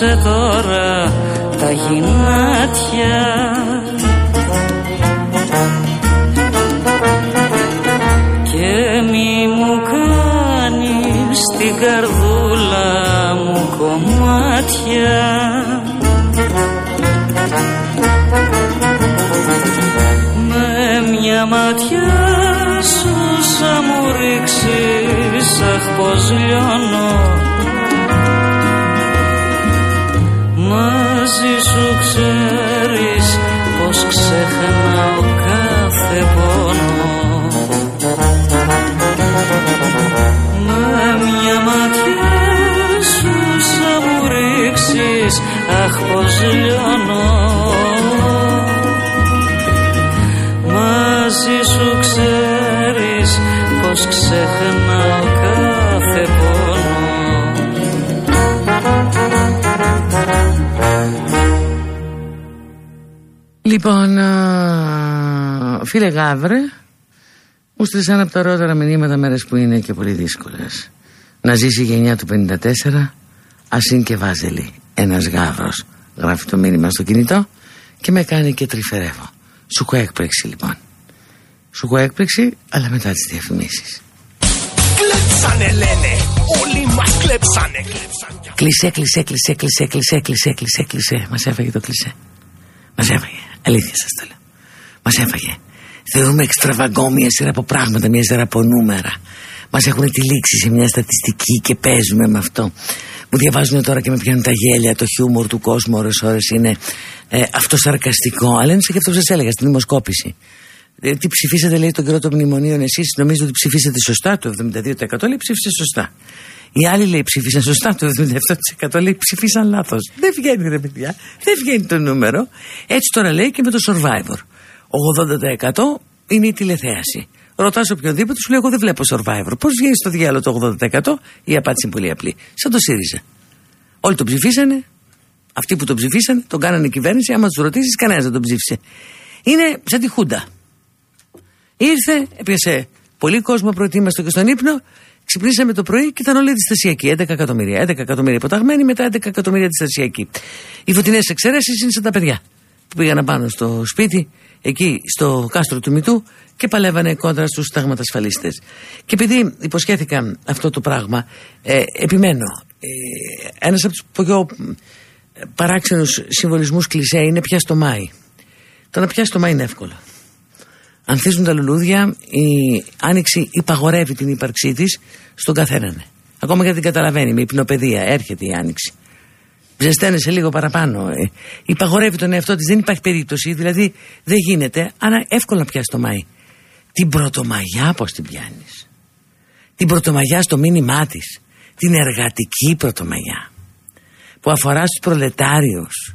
σε τώρα τα γυνάτια Και μη μου κάνεις την καρδούλα μου κομμάτια. Με μια ματιά σου θα μου ρίξεις αχ πως λιώνω. Ξεχνάω κάθε πόνο. Με μια ματιά σου θα μου ρίξεις αχ πως λιώνω. Μαζί σου ξέρεις πως ξεχνάω Λοιπόν, α, φίλε Γάβρε, μου στείλει από τα ρότερα μηνύματα μέρες που είναι και πολύ δύσκολες. Να ζήσει η γενιά του 54, ασύν και βάζελη, ένας γάβρος. Γράφει το μήνυμα στο κινητό και με κάνει και τρυφερεύω. Σου έχω έκπληξη λοιπόν. Σου έχω έκπληξη, αλλά μετά τις διαφημίσεις. Κλέψανε λένε, όλοι μας κλέψανε, κλέψαν κι Κλεισέ, κλεισέ, κλεισέ, κλεισέ, κλεισέ, κλεισέ, κλεισέ, κλεισέ. Μας έφαγε το κλεισέ. Μας έφαγε. Αλήθεια σας το λέω. Μας έφαγε. Θεωρούμε εξτραβαγκό μια σειρά από πράγματα, μια σειρά από νούμερα. Μας έχουν τυλίξει σε μια στατιστική και παίζουμε με αυτό. Μου διαβάζουν τώρα και με πιάνουν τα γέλια, το χιούμορ του κόσμου ώρες ώρες είναι ε, αυτοσαρκαστικό. Αλλά είναι σαν και αυτό που σας έλεγα στην δημοσκόπηση. Ε, τι ψηφίσατε λέει τον καιρό των μνημονίων εσείς νομίζετε ότι ψηφίσατε σωστά το 72% λέει ψήφισε σωστά οι άλλοι λέει ψήφισαν σωστά το 77% λέει ψηφίσαν λάθος δεν βγαίνει ρε παιδιά δεν βγαίνει το νούμερο έτσι τώρα λέει και με το Survivor 80% είναι η τηλεθέαση Ρωτάς οποιονδήποτε, σου λέει: Εγώ δεν βλέπω survivor. Πώς βγαίνει στο διάλογο το 80%, η απάντηση είναι πολύ απλή. Σαν το ΣΥΡΙΖΑ. Όλοι τον ψηφίσανε, αυτοί που τον ψηφίσανε, τον κάνανε κυβέρνηση. Άμα τους ρωτήσεις, κανένας δεν τον ψήφισε. Είναι σαν τη Χούντα. Ήρθε, έπιασε πολύ κόσμο προετοίμαστο και στον ύπνο. Ξυπνήσαμε το πρωί και ήταν όλοι αντιστασιακοί. 11 εκατομμύρια. 11 εκατομμύρια υποταγμένοι, μετά 11 εκατομμύρια αντιστασιακοί. Οι φωτεινές εξαιρέσεις είναι σαν τα παιδιά που πήγαν πάνω στο σπίτι, εκεί στο κάστρο του Μητού και παλεύανε κόντρα στους συνταγματασφαλίστε. Και επειδή υποσχέθηκα αυτό το πράγμα, ε, επιμένω. Ε, Ένας από τους πιο παράξενους συμβολισμούς κλισέ είναι πια στο Μάη. Το να πιάσει το Μάη είναι εύκολο ανθίζουν τα λουλούδια, η άνοιξη υπαγορεύει την ύπαρξή της στον καθέναν. Ακόμα και δεν την καταλαβαίνει, με υπνοπαιδεία έρχεται η άνοιξη. Ζεσταίνεσαι λίγο παραπάνω. Ε, υπαγορεύει τον εαυτό της, δεν υπάρχει περίπτωση, δηλαδή δεν γίνεται, αλλά εύκολα να πιάσει το Μάη. Την πρωτομαγιά πώς την πιάνεις; Την πρωτομαγιά στο μήνυμά της. Την εργατική πρωτομαγιά. Που αφορά στους προλετάριους.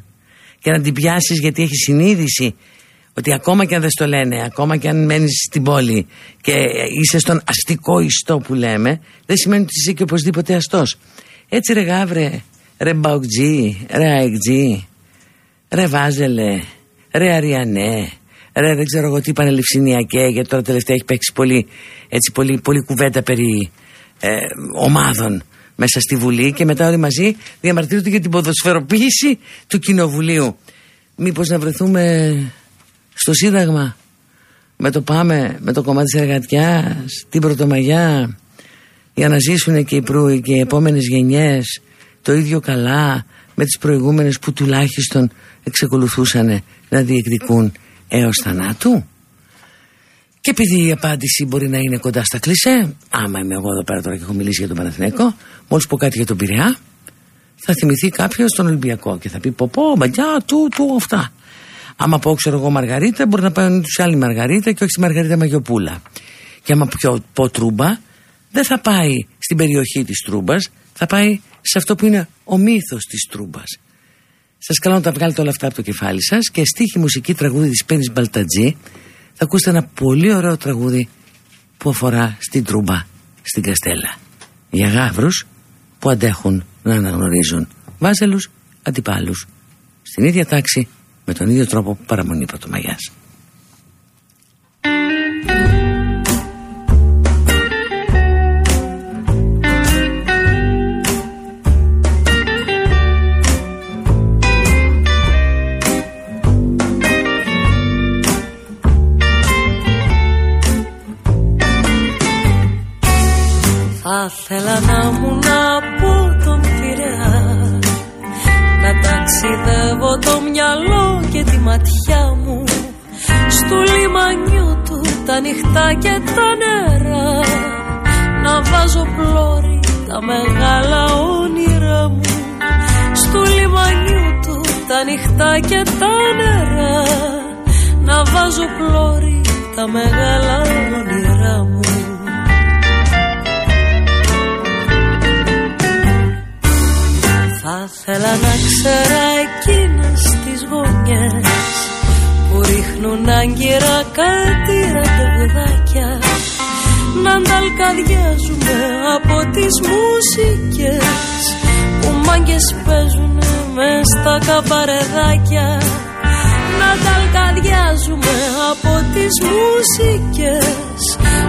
Και να την πιάσεις γιατί έχει συνείδηση ότι ακόμα και αν δεν στο λένε, ακόμα και αν μένεις στην πόλη και είσαι στον αστικό ιστό που λέμε, δεν σημαίνει ότι είσαι και οπωσδήποτε αστός. Έτσι ρε γάβρε, ρε μπαουκτζή, ρε αεκτζή, ρε βάζελε, ρε αριανέ, ρε δεν ξέρω εγώ τι πανελευσινιακέ, γιατί τώρα τελευταία έχει παίξει πολύ, έτσι, πολύ, πολύ κουβέντα περί ε, ομάδων μέσα στη Βουλή και μετά όλοι μαζί διαμαρτύρονται για την ποδοσφαιροποίηση του Κοινοβουλίου. Μήπως να βρεθούμε στο Σύνταγμα με το πάμε, με το κομμάτι της εργατιάς, την Πρωτομαγιά για να ζήσουν και οι, προ, και οι επόμενες γενιές το ίδιο καλά με τις προηγούμενες που τουλάχιστον εξεκολουθούσαν να διεκδικούν έως θανάτου. Και επειδή η απάντηση μπορεί να είναι κοντά στα κλισέ, άμα είμαι εγώ εδώ πέρα τώρα και έχω μιλήσει για τον Παναθηναϊκό, μόλις πω κάτι για τον Πειραιά, θα θυμηθεί κάποιος τον Ολυμπιακό και θα πει πω πω, μπαγιά, του, του, αυτά. Άμα πω, ξέρω εγώ, Μαργαρίτα, μπορεί να πάνε του άλλη Μαργαρίτα και όχι στη Μαργαρίτα Μαγιοπούλα. Και άμα πω, πω Τρούμπα, δεν θα πάει στην περιοχή της Τρούμπας, θα πάει σε αυτό που είναι ο μύθος της Τρούμπας. Σας καλώ να τα βγάλετε όλα αυτά από το κεφάλι σας και στίχη μουσική τραγούδι της Πέννη Μπαλτατζή θα ακούσετε ένα πολύ ωραίο τραγούδι που αφορά στην Τρούμπα, στην Καστέλα. Για γάβρου που αντέχουν να αναγνωρίζουν βάζελους αντιπάλους. Στην ίδια τάξη με τον ίδιο τρόπο παραμονή Πρωτομαγιάς. Θα ήθελα να μου να πω τον Πειραιά Να ταξιδεύω το μυαλό και τη ματιά μου. Στου λιμανιού του τα νυχτά και τα νερά. Να βάζω πλώρη τα μεγάλα όνειρά μου. Στου λιμανιού του τα νυχτά και τα νερά. Να βάζω πλώρη τα μεγάλα όνειρά μου. Θα θέλα να ξέρα Που ρίχνουν άγκυρα κάτι ραντεβουδάκια. Να ανταλκαδιάζουμε από τις μουσικές Που μάγκες παίζουνε μες στα καπαρεδάκια Να ανταλκαδιάζουμε από τις μουσικές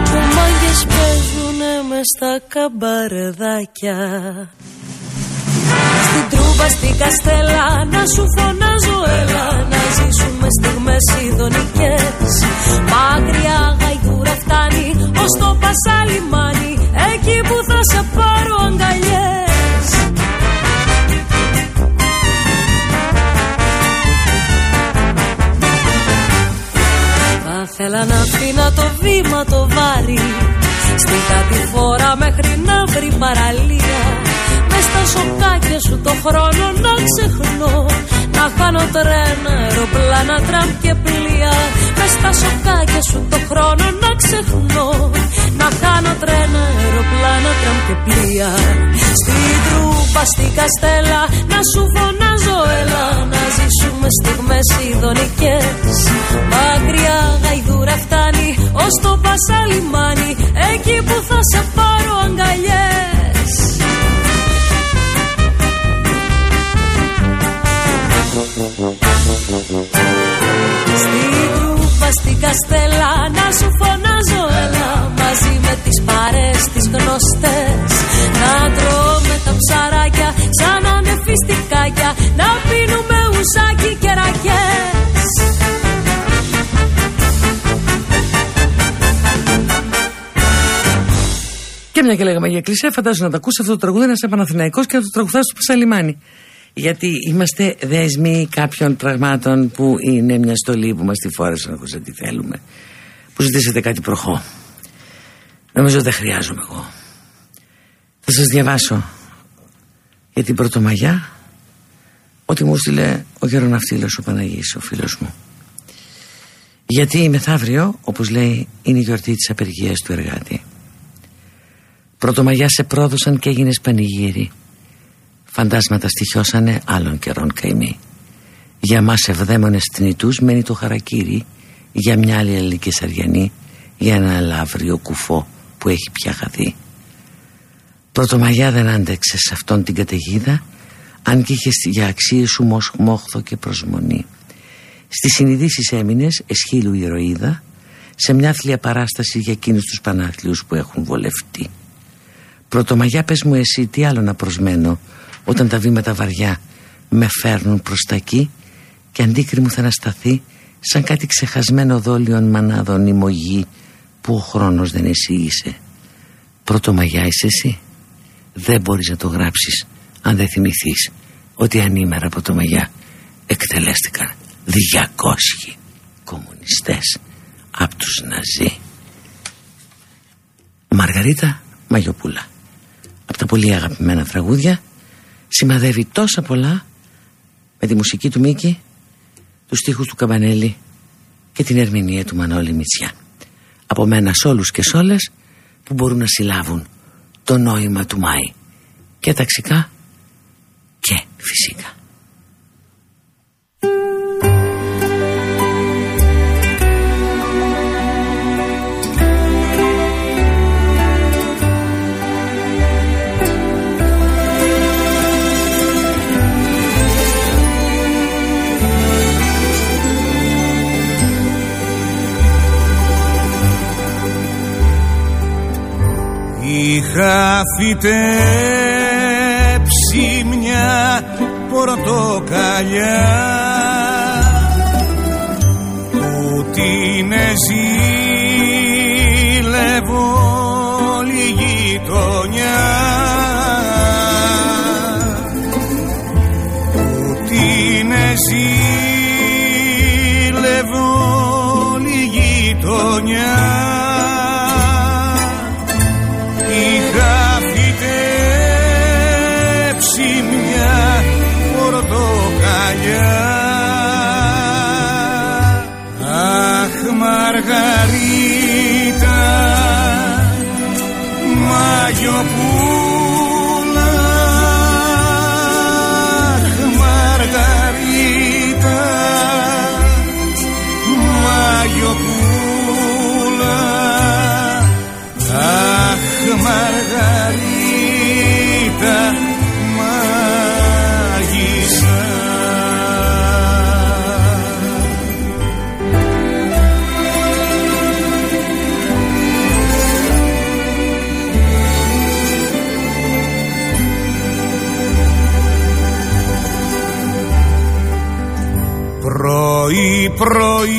Που μάγκες παίζουνε μες στα καμπαρεδάκια στην τρούμπα, στην καστέλα Να σου φωνάζω έλα Να ζήσουμε στιγμές ειδονικές. Μακριά γαϊδούρα φτάνει Ως το πασαλιμάνι Εκεί που θα σε πάρω αγκαλιές. Θα θέλα να αφήνα το βήμα το βάρη Στην κατηφόρα μέχρι να βρει παραλία. με στα σοκάκια σου το χρόνο να ξεχνώ. Να χάνω τρένα, αεροπλάνα, τραμ και πλοία. Μες στα σοκάκια σου το χρόνο να ξεχνώ. Να χάνω τρένα, αεροπλάνα, τραμ και πλοία. Στην τρούπα, στην καστέλα Να σου φωνάζω έλα Να ζήσουμε στιγμές ειδονικές Μακριά γαϊδούρα φτάνει Ως το πασαλιμάνι. Εκεί που θα σε πάρω αγκαλιές στην τρούπα, στην καστέλα Να σου φωνάζω έλα Μαζί με τις παρές τις γνωστές Να τρώμε τα ψαράκια Σαν να είναι φιστικάκια Να πίνουμε ουσάκι και ρακές Και μια και λέγαμε για εκκλησία, φαντάζομαι να τα ακούσει αυτό το τραγούδι να είσαι Παναθηναϊκός και να το τραγουδάς στο Πασαλιμάνι. Γιατί είμαστε δέσμοι κάποιων πραγμάτων που είναι μια στολή που μας τη φόρεσαν χωρίς τι θέλουμε. Που ζητήσατε κάτι προχώ. Νομίζω δεν χρειάζομαι εγώ. Θα σας διαβάσω για την Πρωτομαγιά ό,τι μου στείλε ο γεροναυτήλος ο Παναγής, ο φίλος μου. Γιατί μεθαύριο, όπως λέει, είναι η γιορτή της απεργίας του εργάτη. Πρωτομαγιά σε πρόδωσαν και έγινες πανηγύρι. Φαντάσματα στοιχιώσανε άλλων καιρών καημοί. Για μας ευδαίμονες θνητούς μένει το χαρακύρι Για μια άλλη ελληνική σαριανή Για ένα λαύριο κουφό που έχει πια χαθεί. Πρωτομαγιά δεν άντεξε σε αυτόν την καταιγίδα Αν και είχε για αξίες σου μόχθο και προσμονή. Στις συνειδήσεις έμεινες εσχύλου ηρωίδα Σε μια θλια παράσταση για εκείνους τους πανάθλιους που έχουν βολευτεί. Πρωτομαγιά πες μου εσύ τι άλλο να προσμένω όταν τα βήματα βαριά με φέρνουν προς τα εκεί και αντίκρι μου θα ανασταθεί σαν κάτι ξεχασμένο δόλιον μανάδων ημωγή που ο χρόνος δεν εισήγησε. Πρώτο μαγιά είσαι εσύ. Δεν μπορείς να το γράψεις αν δεν θυμηθείς ότι ανήμερα από το μαγιά εκτελέστηκαν 200 κομμουνιστές από τους Ναζί. Μαργαρίτα Μαγιοπούλα από τα πολύ αγαπημένα τραγούδια σημαδεύει τόσα πολλά με τη μουσική του Μίκη, τους στίχους του Καμπανέλη και την ερμηνεία του Μανώλη Μητσιά. Από μένα σ' όλους και σ' όλες που μπορούν να συλλάβουν το νόημα του Μάη και ταξικά και φυσικά. Είχα φυτέψει μια πορτοκαλιά. Που την ζήλευω Πρωί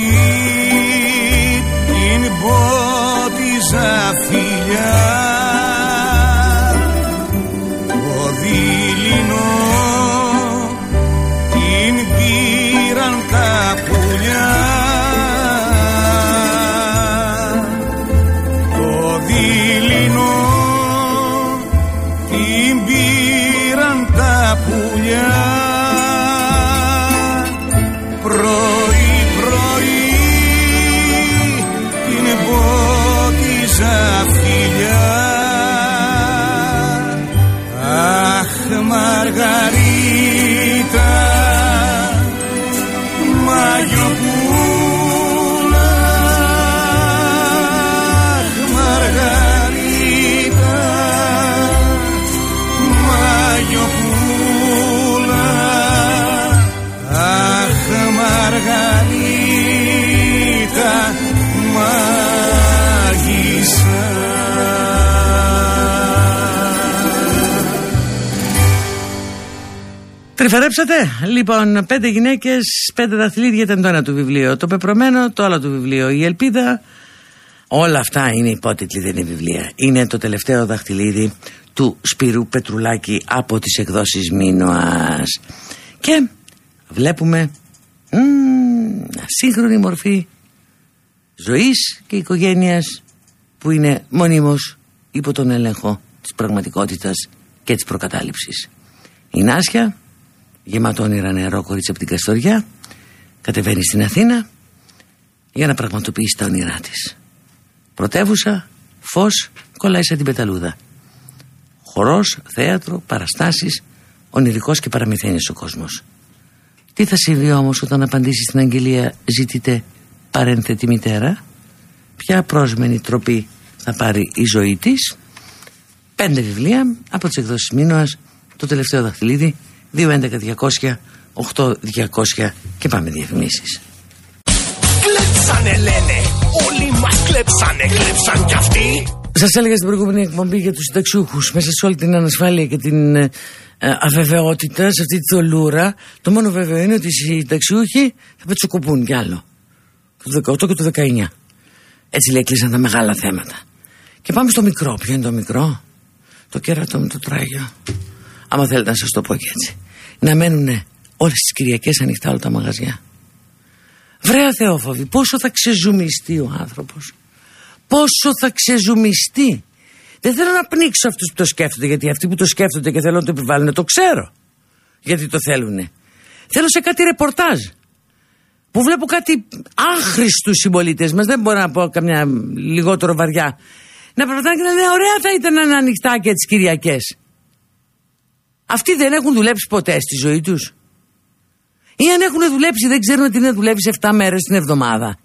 Τρυφερέψατε. Λοιπόν, πέντε γυναίκες, πέντε δαχτυλίδια ήταν το ένα του βιβλίο. Το πεπρωμένο, το άλλο του βιβλίο. Η ελπίδα. Όλα αυτά είναι υπότιτλοι, δεν είναι βιβλία. Είναι το τελευταίο δαχτυλίδι του Σπυρού Πετρουλάκη από τις εκδόσεις Μίνωας. Και βλέπουμε μ, σύγχρονη μορφή ζωής και οικογένειας που είναι μονίμως υπό τον έλεγχο της πραγματικότητας και της προκατάληψης. Η Νάσια, γεμάτο όνειρα νερό κορίτσι από την Καστοριά, κατεβαίνει στην Αθήνα για να πραγματοποιήσει τα όνειρά της. Πρωτεύουσα, φως, κολλάει σαν την πεταλούδα. Χορός, θέατρο, παραστάσεις, ονειρικός και παραμυθένιος ο κόσμος. Τι θα συμβεί όμως όταν απαντήσει στην αγγελία ζητείτε παρένθετη μητέρα, ποια πρόσμενη τροπή θα πάρει η ζωή της, πέντε βιβλία από τις εκδόσεις Μίνωας, το τελευταίο δαχτυλίδι, 2.11.200, 8.200 και πάμε διαφημίσεις. Κλέψανε λένε, όλοι μας κλέψανε, κλέψαν κι αυτοί Σας έλεγα στην προηγούμενη εκπομπή για τους συνταξιούχους. Μέσα σε όλη την ανασφάλεια και την ε, ε, αβεβαιότητα, σε αυτή τη θολούρα, το μόνο βέβαιο είναι ότι οι συνταξιούχοι θα πετσοκοπούν κι άλλο. Το 18 και το 19. Έτσι λέει, κλείσαν τα μεγάλα θέματα. Και πάμε στο μικρό. Ποιο είναι το μικρό, Το κέρατο με το τράγιο. Άμα θέλετε να σας το πω και έτσι. Να μένουν όλες τις Κυριακές ανοιχτά όλα τα μαγαζιά. Βρέα Θεόφοβη, πόσο θα ξεζουμιστεί ο άνθρωπος πόσο θα ξεζουμιστεί. Δεν θέλω να πνίξω αυτούς που το σκέφτονται, γιατί αυτοί που το σκέφτονται και θέλουν να το επιβάλλουν, το ξέρω. Γιατί το θέλουν. Θέλω σε κάτι ρεπορτάζ. Που βλέπω κάτι άχρηστους συμπολίτες μας, δεν μπορώ να πω καμιά λιγότερο βαριά. Να περπατάνε και να λένε: Ωραία θα ήταν να είναι ανοιχτά και τις Κυριακές. Αυτοί δεν έχουν δουλέψει ποτέ στη ζωή τους. Ή αν έχουν δουλέψει, δεν ξέρουν τι είναι να δουλεύεις 7 μέρες την εβδομάδα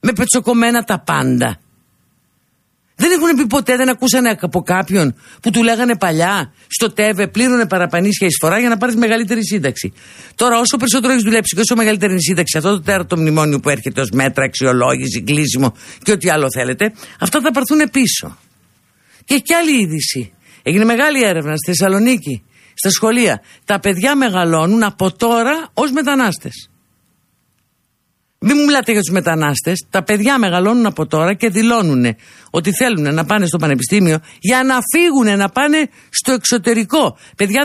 με πετσοκομμένα τα πάντα. Δεν έχουν πει ποτέ, δεν ακούσανε από κάποιον που του λέγανε παλιά στο ΤΕΒΕ πλήρωνε παραπανίσια εισφορά για να πάρεις μεγαλύτερη σύνταξη. Τώρα, όσο περισσότερο έχεις δουλέψει και όσο μεγαλύτερη είναι η σύνταξη, αυτό το τέρατο μνημόνιο που έρχεται ως μέτρα, αξιολόγηση, κλείσιμο και ό,τι άλλο θέλετε, αυτά θα πάρθουν πίσω. Και έχει και άλλη είδηση. Έγινε μεγάλη έρευνα στη Θεσσαλονίκη, στα σχολεία. Τα παιδιά μεγαλώνουν από τώρα ως μετανάστες. Μην μου μιλάτε για τους μετανάστες. Τα παιδιά μεγαλώνουν από τώρα και δηλώνουν ότι θέλουν να πάνε στο πανεπιστήμιο για να φύγουν, να πάνε στο εξωτερικό. Παιδιά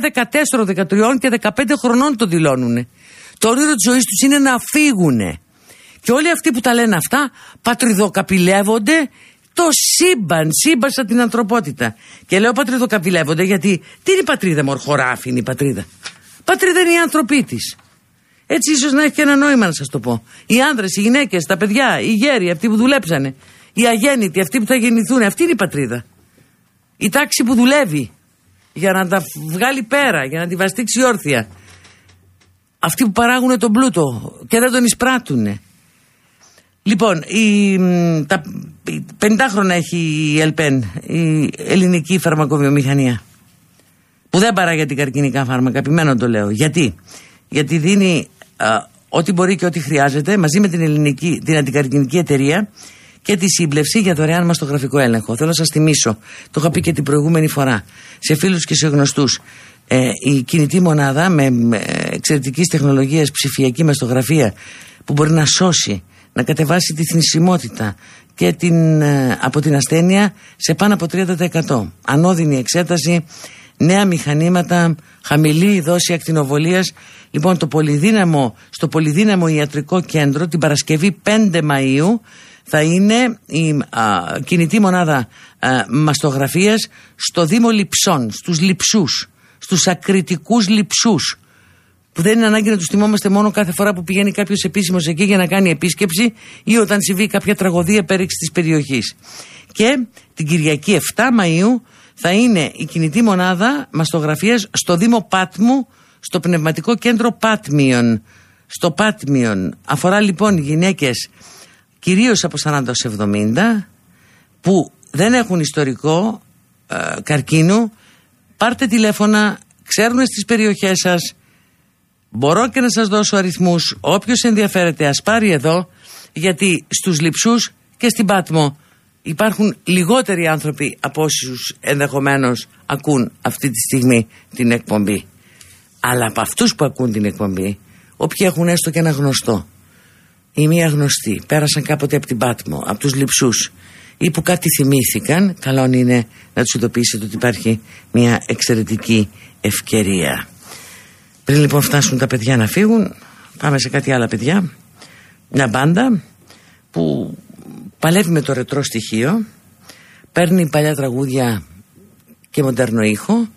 14, 13 και 15 χρονών το δηλώνουν. Το όνειρο της ζωής τους είναι να φύγουν. Και όλοι αυτοί που τα λένε αυτά πατριδοκαπηλεύονται το σύμπαν, σύμπαν σαν την ανθρωπότητα. Και λέω πατριδοκαπηλεύονται γιατί τι είναι η πατρίδα, μορχοράφη είναι η πατρίδα; Πατρίδα είναι οι άνθρωποι της. Έτσι ίσως να έχει και ένα νόημα να σας το πω. Οι άνδρες, οι γυναίκες, τα παιδιά, οι γέροι, αυτοί που δουλέψανε, οι αγέννητοι, αυτοί που θα γεννηθούν, αυτή είναι η πατρίδα. Η τάξη που δουλεύει για να τα βγάλει πέρα, για να τη βαστίξει όρθια. Αυτοί που παράγουν τον πλούτο και δεν τον εισπράττουν. Λοιπόν, η, τα 50 χρόνια έχει η ΕΛΠΕΝ, η ελληνική φαρμακοβιομηχανία, που δεν παράγει καρκινικά φάρμακα, επιμένω το λέω. Γιατί, Γιατί δίνει ό,τι μπορεί και ό,τι χρειάζεται μαζί με την, ελληνική, την αντικαρκινική εταιρεία και τη σύμπλευση για δωρεάν μαστογραφικό έλεγχο. Θέλω να σας θυμίσω, το είχα πει και την προηγούμενη φορά, σε φίλους και σε γνωστούς. Ε, η κινητή μονάδα με, με εξαιρετική τεχνολογία ψηφιακή μαστογραφία που μπορεί να σώσει, να κατεβάσει τη θνησιμότητα και την, ε, από την ασθένεια σε πάνω από 30%. Ανώδυνη εξέταση, νέα μηχανήματα, χαμηλή δόση ακτινοβολίας. Λοιπόν, το πολυδύναμο, στο πολυδύναμο ιατρικό κέντρο την Παρασκευή 5 Μαΐου θα είναι η κινητή μονάδα α, μαστογραφίας στο Δήμο Λιψών, στους λιψούς, στους ακριτικούς λιψούς που δεν είναι ανάγκη να τους θυμόμαστε μόνο κάθε φορά που πηγαίνει κάποιος επίσημος εκεί για να κάνει επίσκεψη ή όταν συμβεί κάποια τραγωδία πέριξη της περιοχής. Και την Κυριακή 7 Μαου θα είναι η κινητή μονάδα μαστογραφίας στο Δήμο Πάτμου, στο πνευματικό κέντρο Πάτμιον. Στο Πάτμιον. Αφορά λοιπόν γυναίκες κυρίως από 40 70 που δεν έχουν ιστορικό ε, καρκίνου. Πάρτε τηλέφωνα, ξέρουν στις περιοχές σας Μπορώ και να σας δώσω αριθμούς. Όποιος ενδιαφέρεται ας πάρει εδώ γιατί στους λειψούς και στην Πάτμο υπάρχουν λιγότεροι άνθρωποι από όσους ενδεχομένως ακούν αυτή τη στιγμή την εκπομπή. Αλλά από αυτούς που ακούν την εκπομπή, όποιοι έχουν έστω και ένα γνωστό ή μία γνωστή, πέρασαν κάποτε από την Πάτμο, από τους λειψούς ή που κάτι θυμήθηκαν, καλό είναι να τους ειδοποιήσετε ότι υπάρχει μια εξαιρετική ευκαιρία. Πριν λοιπόν φτάσουν τα παιδιά να φύγουν, πάμε σε κάτι άλλα παιδιά. Μια μπάντα που παλεύει με το ρετρό στοιχείο, παίρνει παλιά τραγούδια και μοντέρνο ήχο,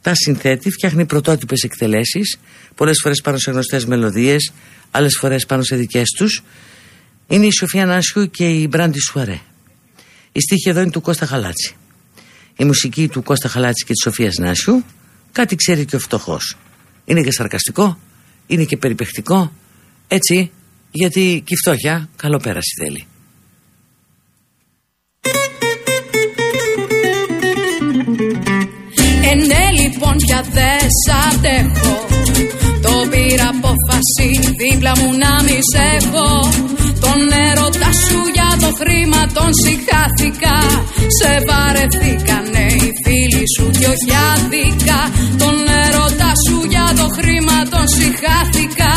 τα συνθέτει, φτιάχνει πρωτότυπες εκτελέσεις, πολλές φορές πάνω σε γνωστές μελωδίες, άλλες φορές πάνω σε δικές τους. Είναι η Σοφία Νάσιου και η Μπράντι Σουαρέ. Η στίχη εδώ είναι του Κώστα Χαλάτση. Η μουσική του Κώστα Χαλάτση και της Σοφίας Νάσιου, κάτι ξέρει και ο φτωχός. Είναι και σαρκαστικό, είναι και περιπεκτικό. Έτσι, γιατί και η φτώχεια καλό πέραση θέλει. Ε, ναι, λοιπόν πια δεν σ' αντέχω Το πήρα απόφαση δίπλα μου να μη σε έχω Τον έρωτα σου για το χρήμα τον συγχάθηκα. Σε βαρεθήκανε οι φίλοι σου κι όχι άδικα. Τον έρωτα σου για το χρήμα τον συγχάθηκα.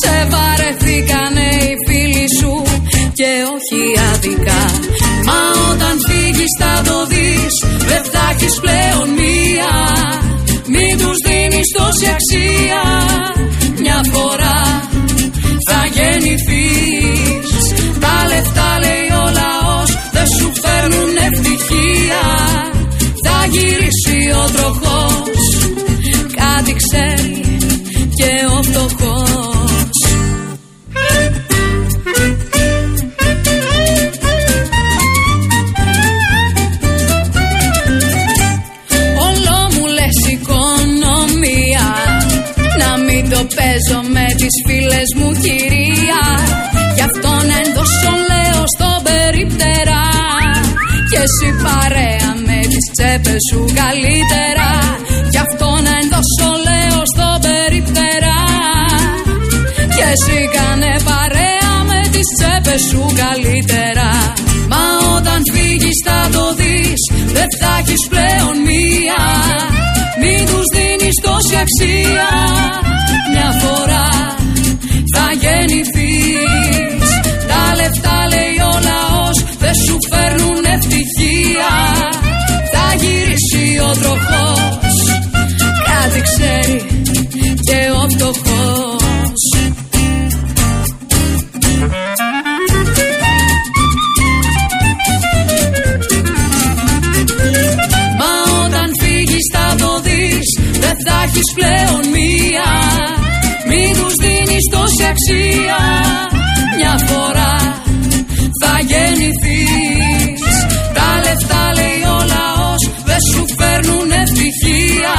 Σε βαρεθήκανε οι φίλοι σου και όχι άδικα. Μα όταν φύγεις θα το δεις Δεν θα έχεις πλέον μία. Μην τους δίνεις τόση αξία Μια φορά θα γεννηθείς. Τα λεφτά λέει ο λαός Δεν σου φέρνουν ευτυχία. Θα γυρίσει ο τροχός Κάτι ξέρει και ο φτωχός τις φίλες μου κυρία Γι' αυτό να ενδώσω λέω στον περίπτερα Και εσύ παρέα με τις τσέπες σου καλύτερα. Γι' αυτό να ενδώσω λέω στον περίπτερα Και εσύ κάνε παρέα με τις τσέπες σου καλύτερα. Μα όταν φύγεις θα το δεις Δεν θα έχεις πλέον μία. Μην τους δίνεις τόση αξία Μια φορά θα γεννηθείς Μια φορά θα γεννηθείς. Τα λεφτά λέει ο λαός δεν σου φέρνουν ευτυχία.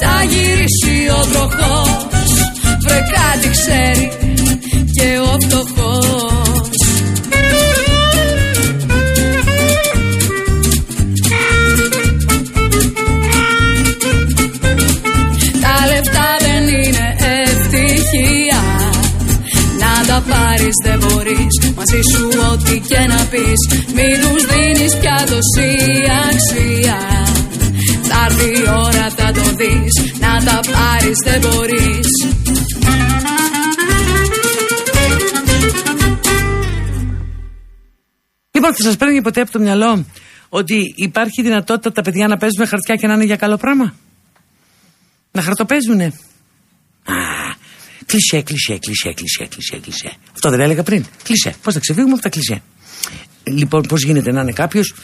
Θα γυρίσει ο τροχός βρε κάτι ξέρει και ο φτωχός τα πάρεις δεν μπορείς Μαζί σου ό,τι και να πεις Μην τους δίνεις πια τόση αξία Θα έρθει η ώρα θα το δεις Να τα πάρεις δεν μπορείς Λοιπόν, θα σας παίρνει ποτέ από το μυαλό ότι υπάρχει δυνατότητα τα παιδιά να παίζουν χαρτιά και να είναι για καλό πράγμα; Να χαρτοπαίζουνε. Α, κλισέ, κλισέ, κλισέ, κλισέ, κλισέ, κλισέ. Αυτό δεν έλεγα πριν. Κλισέ. Πώς θα ξεφύγουμε από τα κλισέ. Λοιπόν, πώς γίνεται να είναι κάποιος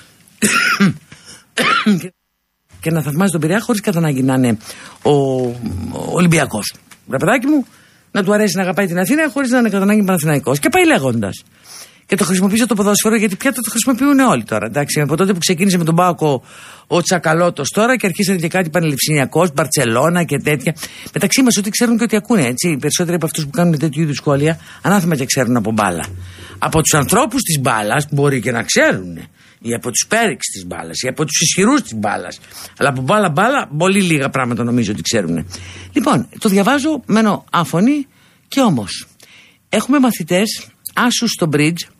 και να θαυμάζει τον Πειραιά χωρίς κατά ανάγκη να είναι ο, ο Ολυμπιακός. Ρε παιδάκι μου, να του αρέσει να αγαπάει την Αθήνα χωρίς να είναι κατά ανάγκη Παναθηναϊκός. Και πάει λέγοντας. Και το χρησιμοποιήσω το ποδόσφαιρο γιατί πια το χρησιμοποιούν όλοι τώρα. Εντάξει, από τότε που ξεκίνησε με τον Πάκο ο Τσακαλώτος τώρα και αρχίσανε και κάτι πανελευσυνιακός, Μπαρσελόνα και τέτοια. Μεταξύ μας, ότι ξέρουν και ότι ακούνε έτσι. Οι περισσότεροι από αυτούς που κάνουν τέτοιου είδους σχόλια, ανάθεμα και ξέρουν από μπάλα. Από τους ανθρώπους της μπάλας μπορεί και να ξέρουν. Ή από τους πέριξ της μπάλας, ή από τους ισχυρούς της μπάλας. Αλλά από μπάλα μπάλα, πολύ λίγα πράγματα νομίζω ότι ξέρουν. Λοιπόν, το διαβάζω, μένω άφωνη και όμως. Έχουμε μαθητές άσους στο bridge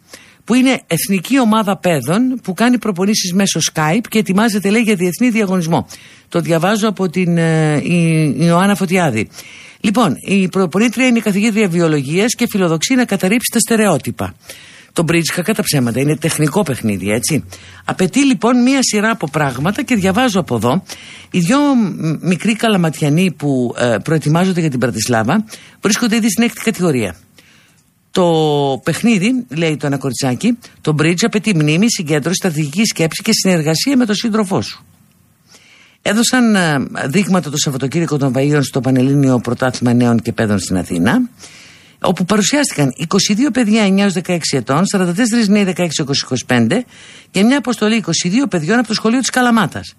που είναι εθνική ομάδα παιδών που κάνει προπονήσεις μέσω Skype και ετοιμάζεται λέει για διεθνή διαγωνισμό. Το διαβάζω από την ε, η, Ιωάννα Φωτιάδη. Λοιπόν, η προπονήτρια είναι η καθηγήτρια βιολογίας και φιλοδοξεί να καταρρύψει τα στερεότυπα. Το bridge, κακά τα ψέματα, είναι τεχνικό παιχνίδι, έτσι. Απαιτεί λοιπόν μία σειρά από πράγματα και διαβάζω από εδώ. Οι δυο μικροί καλαματιανοί που ε, προετοιμάζονται για την Πρατισλάβα βρίσκονται ήδη στην έκτη κατηγορία. Το παιχνίδι, λέει το ένα κοριτσάκι, το bridge απαιτεί μνήμη, συγκέντρωση, στρατηγική σκέψη και συνεργασία με τον σύντροφό σου. Έδωσαν ε, δείγματα το Σαββατοκύριακο των Βαΐων στο Πανελλήνιο Πρωτάθλημα Νέων και Παιδών στην Αθήνα, όπου παρουσιάστηκαν 22 παιδιά 9-16 ετών, 44 νέοι 16-25 και μια αποστολή 22 παιδιών από το σχολείο της Καλαμάτας.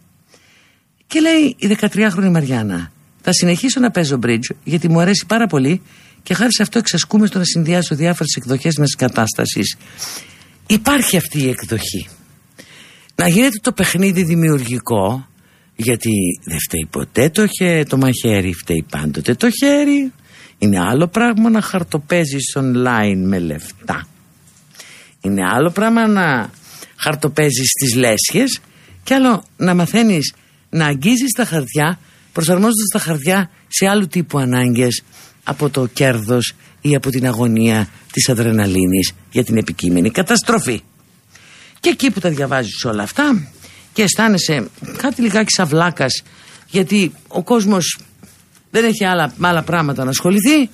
Και λέει η 13χρονη Μαριάννα, θα συνεχίσω να παίζω bridge γιατί μου αρέσει πάρα πολύ και χάρη σε αυτό εξασκούμε στο να συνδυάσω διάφορες εκδοχές μιας κατάστασης. Υπάρχει αυτή η εκδοχή. Να γίνεται το παιχνίδι δημιουργικό γιατί δεν φταίει ποτέ το, χέρι, το μαχαίρι, φταίει πάντοτε το χέρι. Είναι άλλο πράγμα να χαρτοπέζεις online με λεφτά. Είναι άλλο πράγμα να χαρτοπέζεις στις λέσχες και άλλο να μαθαίνεις να αγγίζεις τα χαρτιά προσαρμόζοντας τα χαρτιά σε άλλου τύπου ανάγκες από το κέρδος ή από την αγωνία της αδρεναλίνης για την επικείμενη καταστροφή. Και εκεί που τα διαβάζεις όλα αυτά και αισθάνεσαι κάτι λιγάκι σαυλάκας γιατί ο κόσμος δεν έχει άλλα, άλλα πράγματα να ασχοληθεί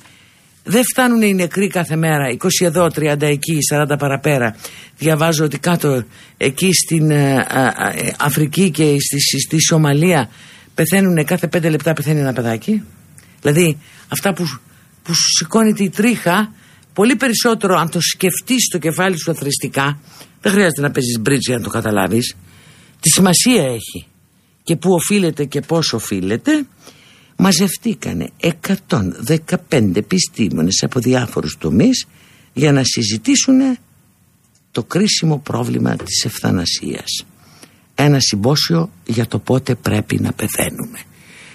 δεν φτάνουν οι νεκροί κάθε μέρα 20 εδώ, 30 εκεί, 40 παραπέρα διαβάζω ότι κάτω εκεί στην ε, ε, ε, Αφρική και στη, στη Σομαλία πεθαίνουν κάθε 5 λεπτά πεθαίνει ένα παιδάκι δηλαδή αυτά που, που σου σηκώνει τη τρίχα πολύ περισσότερο αν το σκεφτείς στο κεφάλι σου αθρηστικά δεν χρειάζεται να παίζεις μπρίτζ για να το καταλάβεις. Τη σημασία έχει και πού οφείλεται και πώς οφείλεται. Μαζευτήκανε 115 επιστήμονες από διάφορους τομείς για να συζητήσουν το κρίσιμο πρόβλημα της ευθανασίας. Ένα συμπόσιο για το πότε πρέπει να πεθαίνουμε.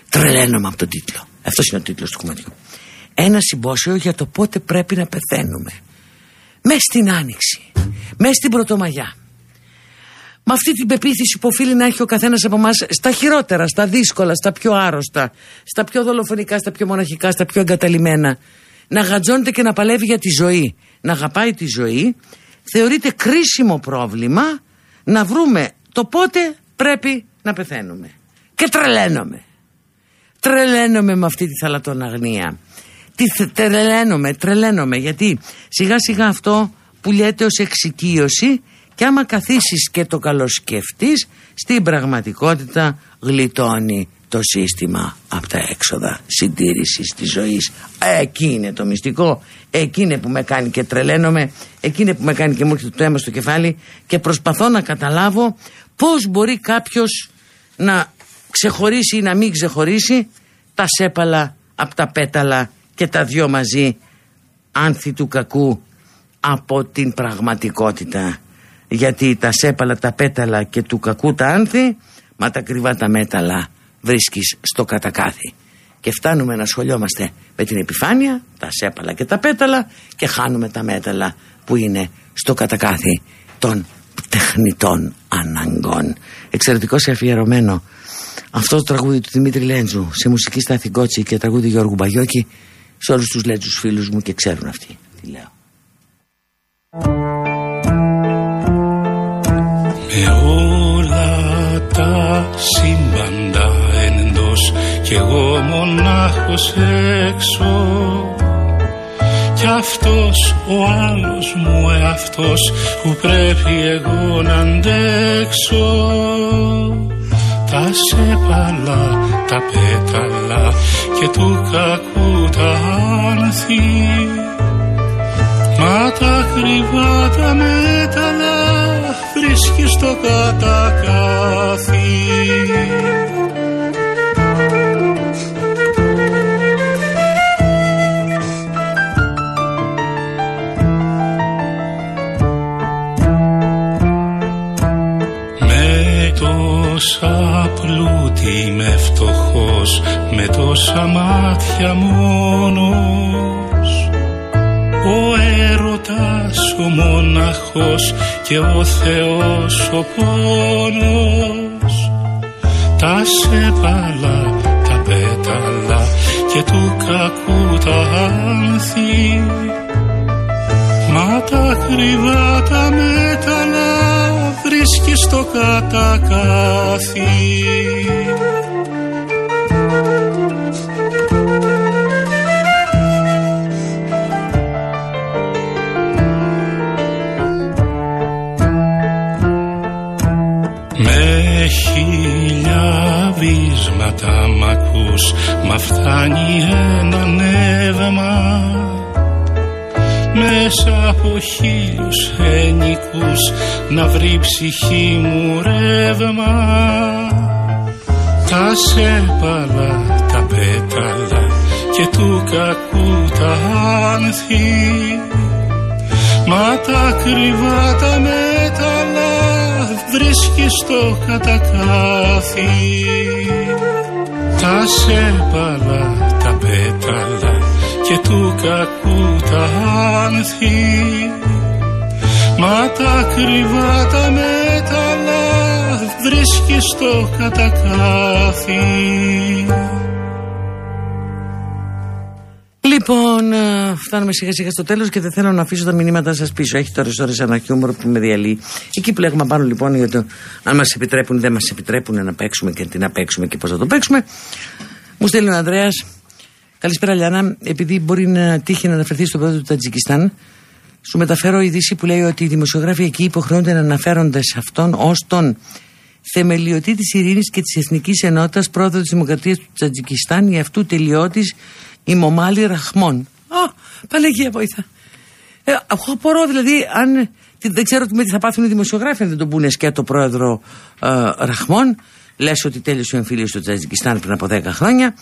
Τρελαίνομαι από τον τίτλο αυτός είναι ο τίτλος του κομματιού. Ένα συμπόσιο για το πότε πρέπει να πεθαίνουμε. Μες στην άνοιξη. Μες στην πρωτομαγιά. Με αυτή την πεποίθηση που οφείλει να έχει ο καθένας από εμάς στα χειρότερα, στα δύσκολα, στα πιο άρρωστα, στα πιο δολοφονικά, στα πιο μοναχικά, στα πιο εγκαταλειμμένα, να γατζώνεται και να παλεύει για τη ζωή, να αγαπάει τη ζωή, θεωρείται κρίσιμο πρόβλημα να βρούμε το πότε πρέπει να πεθαίνουμε. Και τρελαίνομαι. Τρελαίνομαι με αυτή τη θαλατοναγνία. Τι τρελαίνομαι, τρελαίνομαι γιατί σιγά σιγά αυτό πουλιέται ως εξοικείωση και άμα καθίσεις και το καλοσκεφτείς στην πραγματικότητα γλιτώνει το σύστημα από τα έξοδα συντήρησης της ζωής. Εκεί είναι το μυστικό, εκεί είναι που με κάνει και τρελαίνομαι, εκεί είναι που με κάνει και μου έρχεται το αίμα στο κεφάλι και προσπαθώ να καταλάβω πώς μπορεί κάποιος να ξεχωρίσει ή να μην ξεχωρίσει τα σέπαλα από τα πέταλα και τα δυο μαζί άνθη του κακού από την πραγματικότητα. Γιατί τα σέπαλα τα πέταλα και του κακού τα άνθη μα τα κρυβά τα μέταλα βρίσκεις στο κατακάθι. Και φτάνουμε να σχολιόμαστε με την επιφάνεια τα σέπαλα και τα πέταλα και χάνουμε τα μέταλα που είναι στο κατακάθι των τεχνητών αναγκών. Εξαιρετικό σε αφιερωμένο αυτό το τραγούδι του Δημήτρη Λέντζου σε μουσική στάθη Κότσι και τραγούδι Γιώργου Μπαγιώκη σε όλους τους Λέντζους φίλους μου και ξέρουν αυτοί τι λέω. Με όλα τα σύμπαντα εντός κι εγώ μονάχος έξω. Κι αυτός ο άλλος μου εαυτός που πρέπει εγώ να αντέξω τα σέπαλα, τα πέταλα και του κακού τα άνθη Μα τα κρυβά τα μέταλλα βρίσκει στο κατακάθι τόσα πλούτη είμαι φτωχός Με τόσα μάτια μόνος. Ο έρωτας ο μοναχός Και ο Θεός ο πόνος. Τα σέπαλα τα πέταλα Και του κακού τα άνθη. Μα τα κρυβά τα μέταλλα βρίσκει στο κατακάθι. Με χίλια βίσματα μ' ακούς Μα φτάνει ένα νεύμα μέσα από χίλιους ενικούς να βρει ψυχή μου ρεύμα. Τα σέπαλα, τα πέταλα και του κακού τα άνθη. Μα τα κρυβά τα μέταλλα βρίσκει στο κατακάθι. Τα σέπαλα, τα πέταλα και του κακού τα άνθη Μα τα κρυβά τα μέταλλα βρίσκεις στο κατακάθι Λοιπόν, ε, φτάνουμε σιγά σιγά στο τέλος και δεν θέλω να αφήσω τα μηνύματα σας πίσω. Έχει τώρα ώρες ένα χιούμορ που με διαλύει. Εκεί που λέγουμε πάνω λοιπόν για το αν μας επιτρέπουν ή δεν μας επιτρέπουν να παίξουμε και τι να παίξουμε και πώς θα το παίξουμε. Μου στέλνει ο Ανδρέας. Καλησπέρα, Λιάννα. Επειδή μπορεί να τύχει να αναφερθεί στον πρόεδρο του Τατζικιστάν, σου μεταφέρω είδηση που λέει ότι οι δημοσιογράφοι εκεί υποχρεώνται να αναφέρονται σε αυτόν ως τον θεμελιωτή της ειρήνης και της εθνικής ενότητας πρόεδρος της Δημοκρατίας του Τατζικιστάν, η αυτού τελειώτης η Μομάλη Ραχμόν. Α, Παναγία βοήθα. Ε, εγώ απορώ δηλαδή αν. Δεν ξέρω με τι θα πάθουν οι δημοσιογράφοι αν δεν τον πούνε σκέτο πρόεδρο ε, Ραχμόν. Λες ότι τέλειωσε ο εμφύλιος του Τατζικιστάν πριν από 10 χρόνια.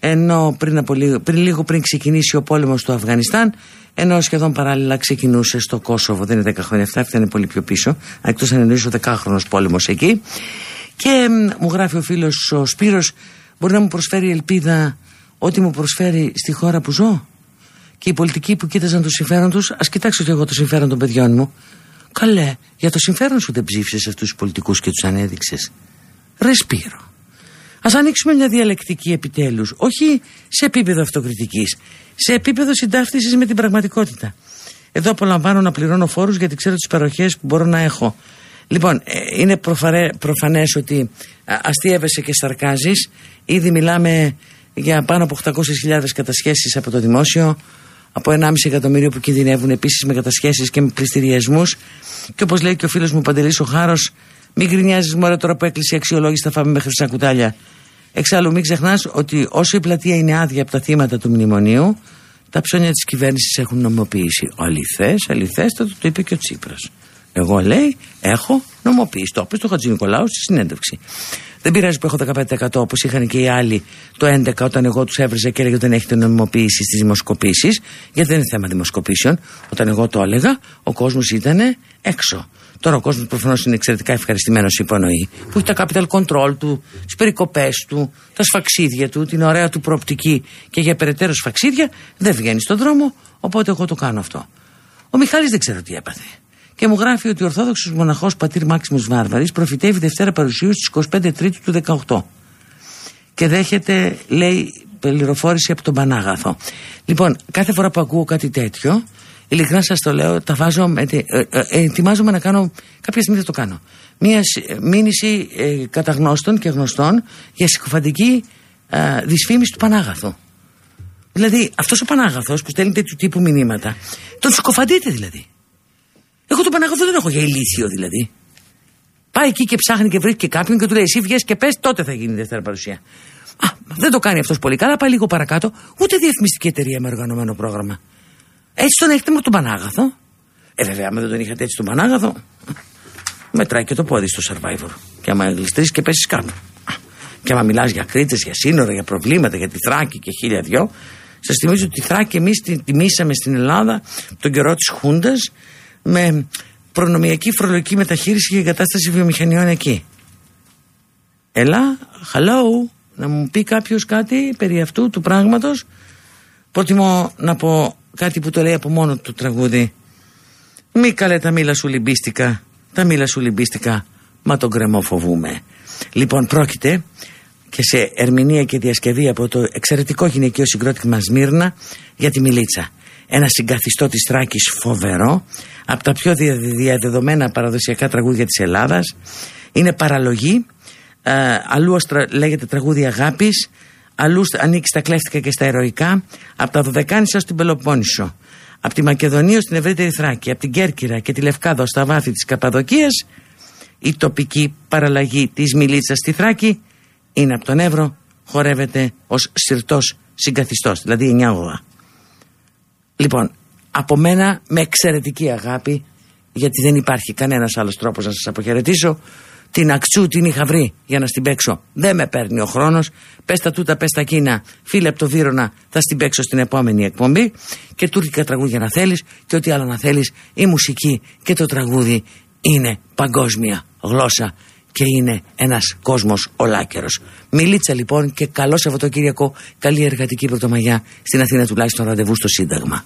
Ενώ πριν, από λίγο, πριν λίγο πριν ξεκινήσει ο πόλεμος του Αφγανιστάν, ενώ σχεδόν παράλληλα ξεκινούσε στο Κόσοβο. Δεν είναι 10 χρόνια αυτά, αυτά είναι πολύ πιο πίσω. Εκτός αν εννοείς ο 10χρονο πόλεμος εκεί. Και μου γράφει ο φίλος ο Σπύρος μπορεί να μου προσφέρει ελπίδα ό,τι μου προσφέρει στη χώρα που ζω; Και οι πολιτικοί που κοίταζαν το συμφέρον τους, ας κοιτάξω και εγώ το συμφέρον των παιδιών μου. Καλέ, για το συμφέρον σου δεν ψήφισες αυτούς τους πολιτικούς και τους ανέδειξες. Ρεσπίρο. Α ανοίξουμε μια διαλεκτική επιτέλους, όχι σε επίπεδο αυτοκριτικής, σε επίπεδο συντάφτισης με την πραγματικότητα. Εδώ απολαμβάνω να πληρώνω φόρους γιατί ξέρω τις παροχές που μπορώ να έχω. Λοιπόν, ε, είναι προφανές ότι αστείευεσαι και σαρκάζεις. Ήδη μιλάμε για πάνω από 800.000 κατασχέσεις από το δημόσιο, από 1,5 εκατομμύριο που κινδυνεύουν επίσης με κατασχέσεις και με πληστηριασμούς. Και όπως λέει και ο φίλος μου Παντελής ο Χάρος, μην γκρινιάζεις μωρέ τώρα που έκλεισε η αξιολόγηση θα φάμε μέχρι σαν κουτάλια. Εξάλλου, μην ξεχνάς ότι όσο η πλατεία είναι άδεια από τα θύματα του μνημονίου, τα ψώνια της κυβέρνησης έχουν νομιμοποιήσει. Αληθές, αληθέστατο, το είπε και ο Τσίπρας. Εγώ λέει, έχω νομοποιήσει. Το είπε στο Χατζη Νικολάου στη συνέντευξη. Δεν πειράζει που έχω 15% όπως είχαν και οι άλλοι το 11% όταν εγώ τους έβριζα και έλεγα ότι δεν έχετε νομιμοποιήσει στις δημοσκοπήσεις. Γιατί δεν είναι θέμα δημοσκοπήσεων. Όταν εγώ το έλεγα, ο κόσμος ήταν έξω. Τώρα ο κόσμος προφανώς είναι εξαιρετικά ευχαριστημένος, υπονοεί, που έχει τα capital control του, τις περικοπές του, τα σφαξίδια του, την ωραία του προοπτική και για περαιτέρω σφαξίδια δεν βγαίνει στον δρόμο, οπότε εγώ το κάνω αυτό. Ο Μιχάλης δεν ξέρω τι έπαθε. Και μου γράφει ότι ο Ορθόδοξος μοναχός πατήρ Μάξιμος Βάρβαρης προφητεύει Δευτέρα παρουσίου στις 25 Τρίτου του 18. Και δέχεται, λέει, πληροφόρηση από τον Πανάγαθο. Λοιπόν, κάθε φορά που ακούω κάτι τέτοιο, ειλικρινά σας το λέω, τα βάζω, ε, ε, ε, ετοιμάζομαι να κάνω, κάποια στιγμή θα το κάνω. Μία μήνυση ε, καταγνώστων και γνωστών για συκοφαντική ε, δυσφήμιση του Πανάγαθου. Δηλαδή, αυτός ο Πανάγαθος που στέλνει τέτοιου τύπου μηνύματα, τον συκοφαντείτε δηλαδή. Εγώ τον Παναγαθό δεν έχω για ηλίθιο δηλαδή. Πάει εκεί και ψάχνει και βρίσκει κάποιον και του λέει: Εσύ βγες και πες, τότε θα γίνει η δεύτερη παρουσία. Α, δεν το κάνει αυτός πολύ καλά. Πάει λίγο παρακάτω. Ούτε διαφημιστική εταιρεία με οργανωμένο πρόγραμμα. Έτσι τον έχετε με τον Πανάγαθο. Ε, βέβαια, άμα δεν τον είχατε έτσι τον Πανάγαθο, μετράει και το πόδι στο survivor. Και άμα γλιστρήσει και πέσεις κάτω. Και άμα μιλάς για κρίτες, για σύνορα, για προβλήματα, για τη Θράκη και χίλια δυο, σας θυμίζω ότι τη Θράκη εμείς την τιμήσαμε στην Ελλάδα τον καιρό της Χούντας με προνομιακή φορολογική μεταχείριση και εγκατάσταση βιομηχανιών εκεί. Έλα, hello, να μου πει κάποιος κάτι περί αυτού του πράγματος. Προτιμώ να πω κάτι που το λέει από μόνο του τραγούδι. Μη καλέ τα μήλα σου λυμπίστηκα, τα μήλα σου λυμπίστηκα, μα τον κρεμό φοβούμε. Λοιπόν, πρόκειται και σε ερμηνεία και διασκευή από το εξαιρετικό γυναικείο συγκρότημα Σμύρνα για τη Μιλίτσα. Ένα συγκαθιστό της Θράκης φοβερό, από τα πιο διαδεδομένα παραδοσιακά τραγούδια της Ελλάδας. Είναι παραλογή, ε, αλλού λέγεται τραγούδι αγάπης, αλλού ανήκει στα κλέφτικα και στα ερωικά, από τα Δωδεκάνησα στην Πελοπόννησο, από τη Μακεδονία στην ευρύτερη Θράκη, από την Κέρκυρα και τη Λευκάδο στα βάθη της Καπαδοκίας, η τοπική παραλλαγή της Μιλίτσας στη Θράκη είναι από τον Εύρο, χορεύεται ως συρτός συγκαθιστός, δηλαδή 9 Λοιπόν, από μένα με εξαιρετική αγάπη, γιατί δεν υπάρχει κανένας άλλος τρόπος να σας αποχαιρετήσω, την αξού την είχα βρει για να στην παίξω. Δεν με παίρνει ο χρόνος. Πες τα τούτα, πες τα κίνα. Φίλε από το Βύρονα, θα στην παίξω στην επόμενη εκπομπή. Και τουρκικά τραγούδια να θέλεις και ό,τι άλλο να θέλεις. Η μουσική και το τραγούδι είναι παγκόσμια γλώσσα και είναι ένας κόσμος ολάκερος. Μιλίτσα λοιπόν και καλό Σαββατοκύριακο, καλή εργατική πρωτομαγιά στην Αθήνα τουλάχιστον ραντεβού στο Σύνταγμα.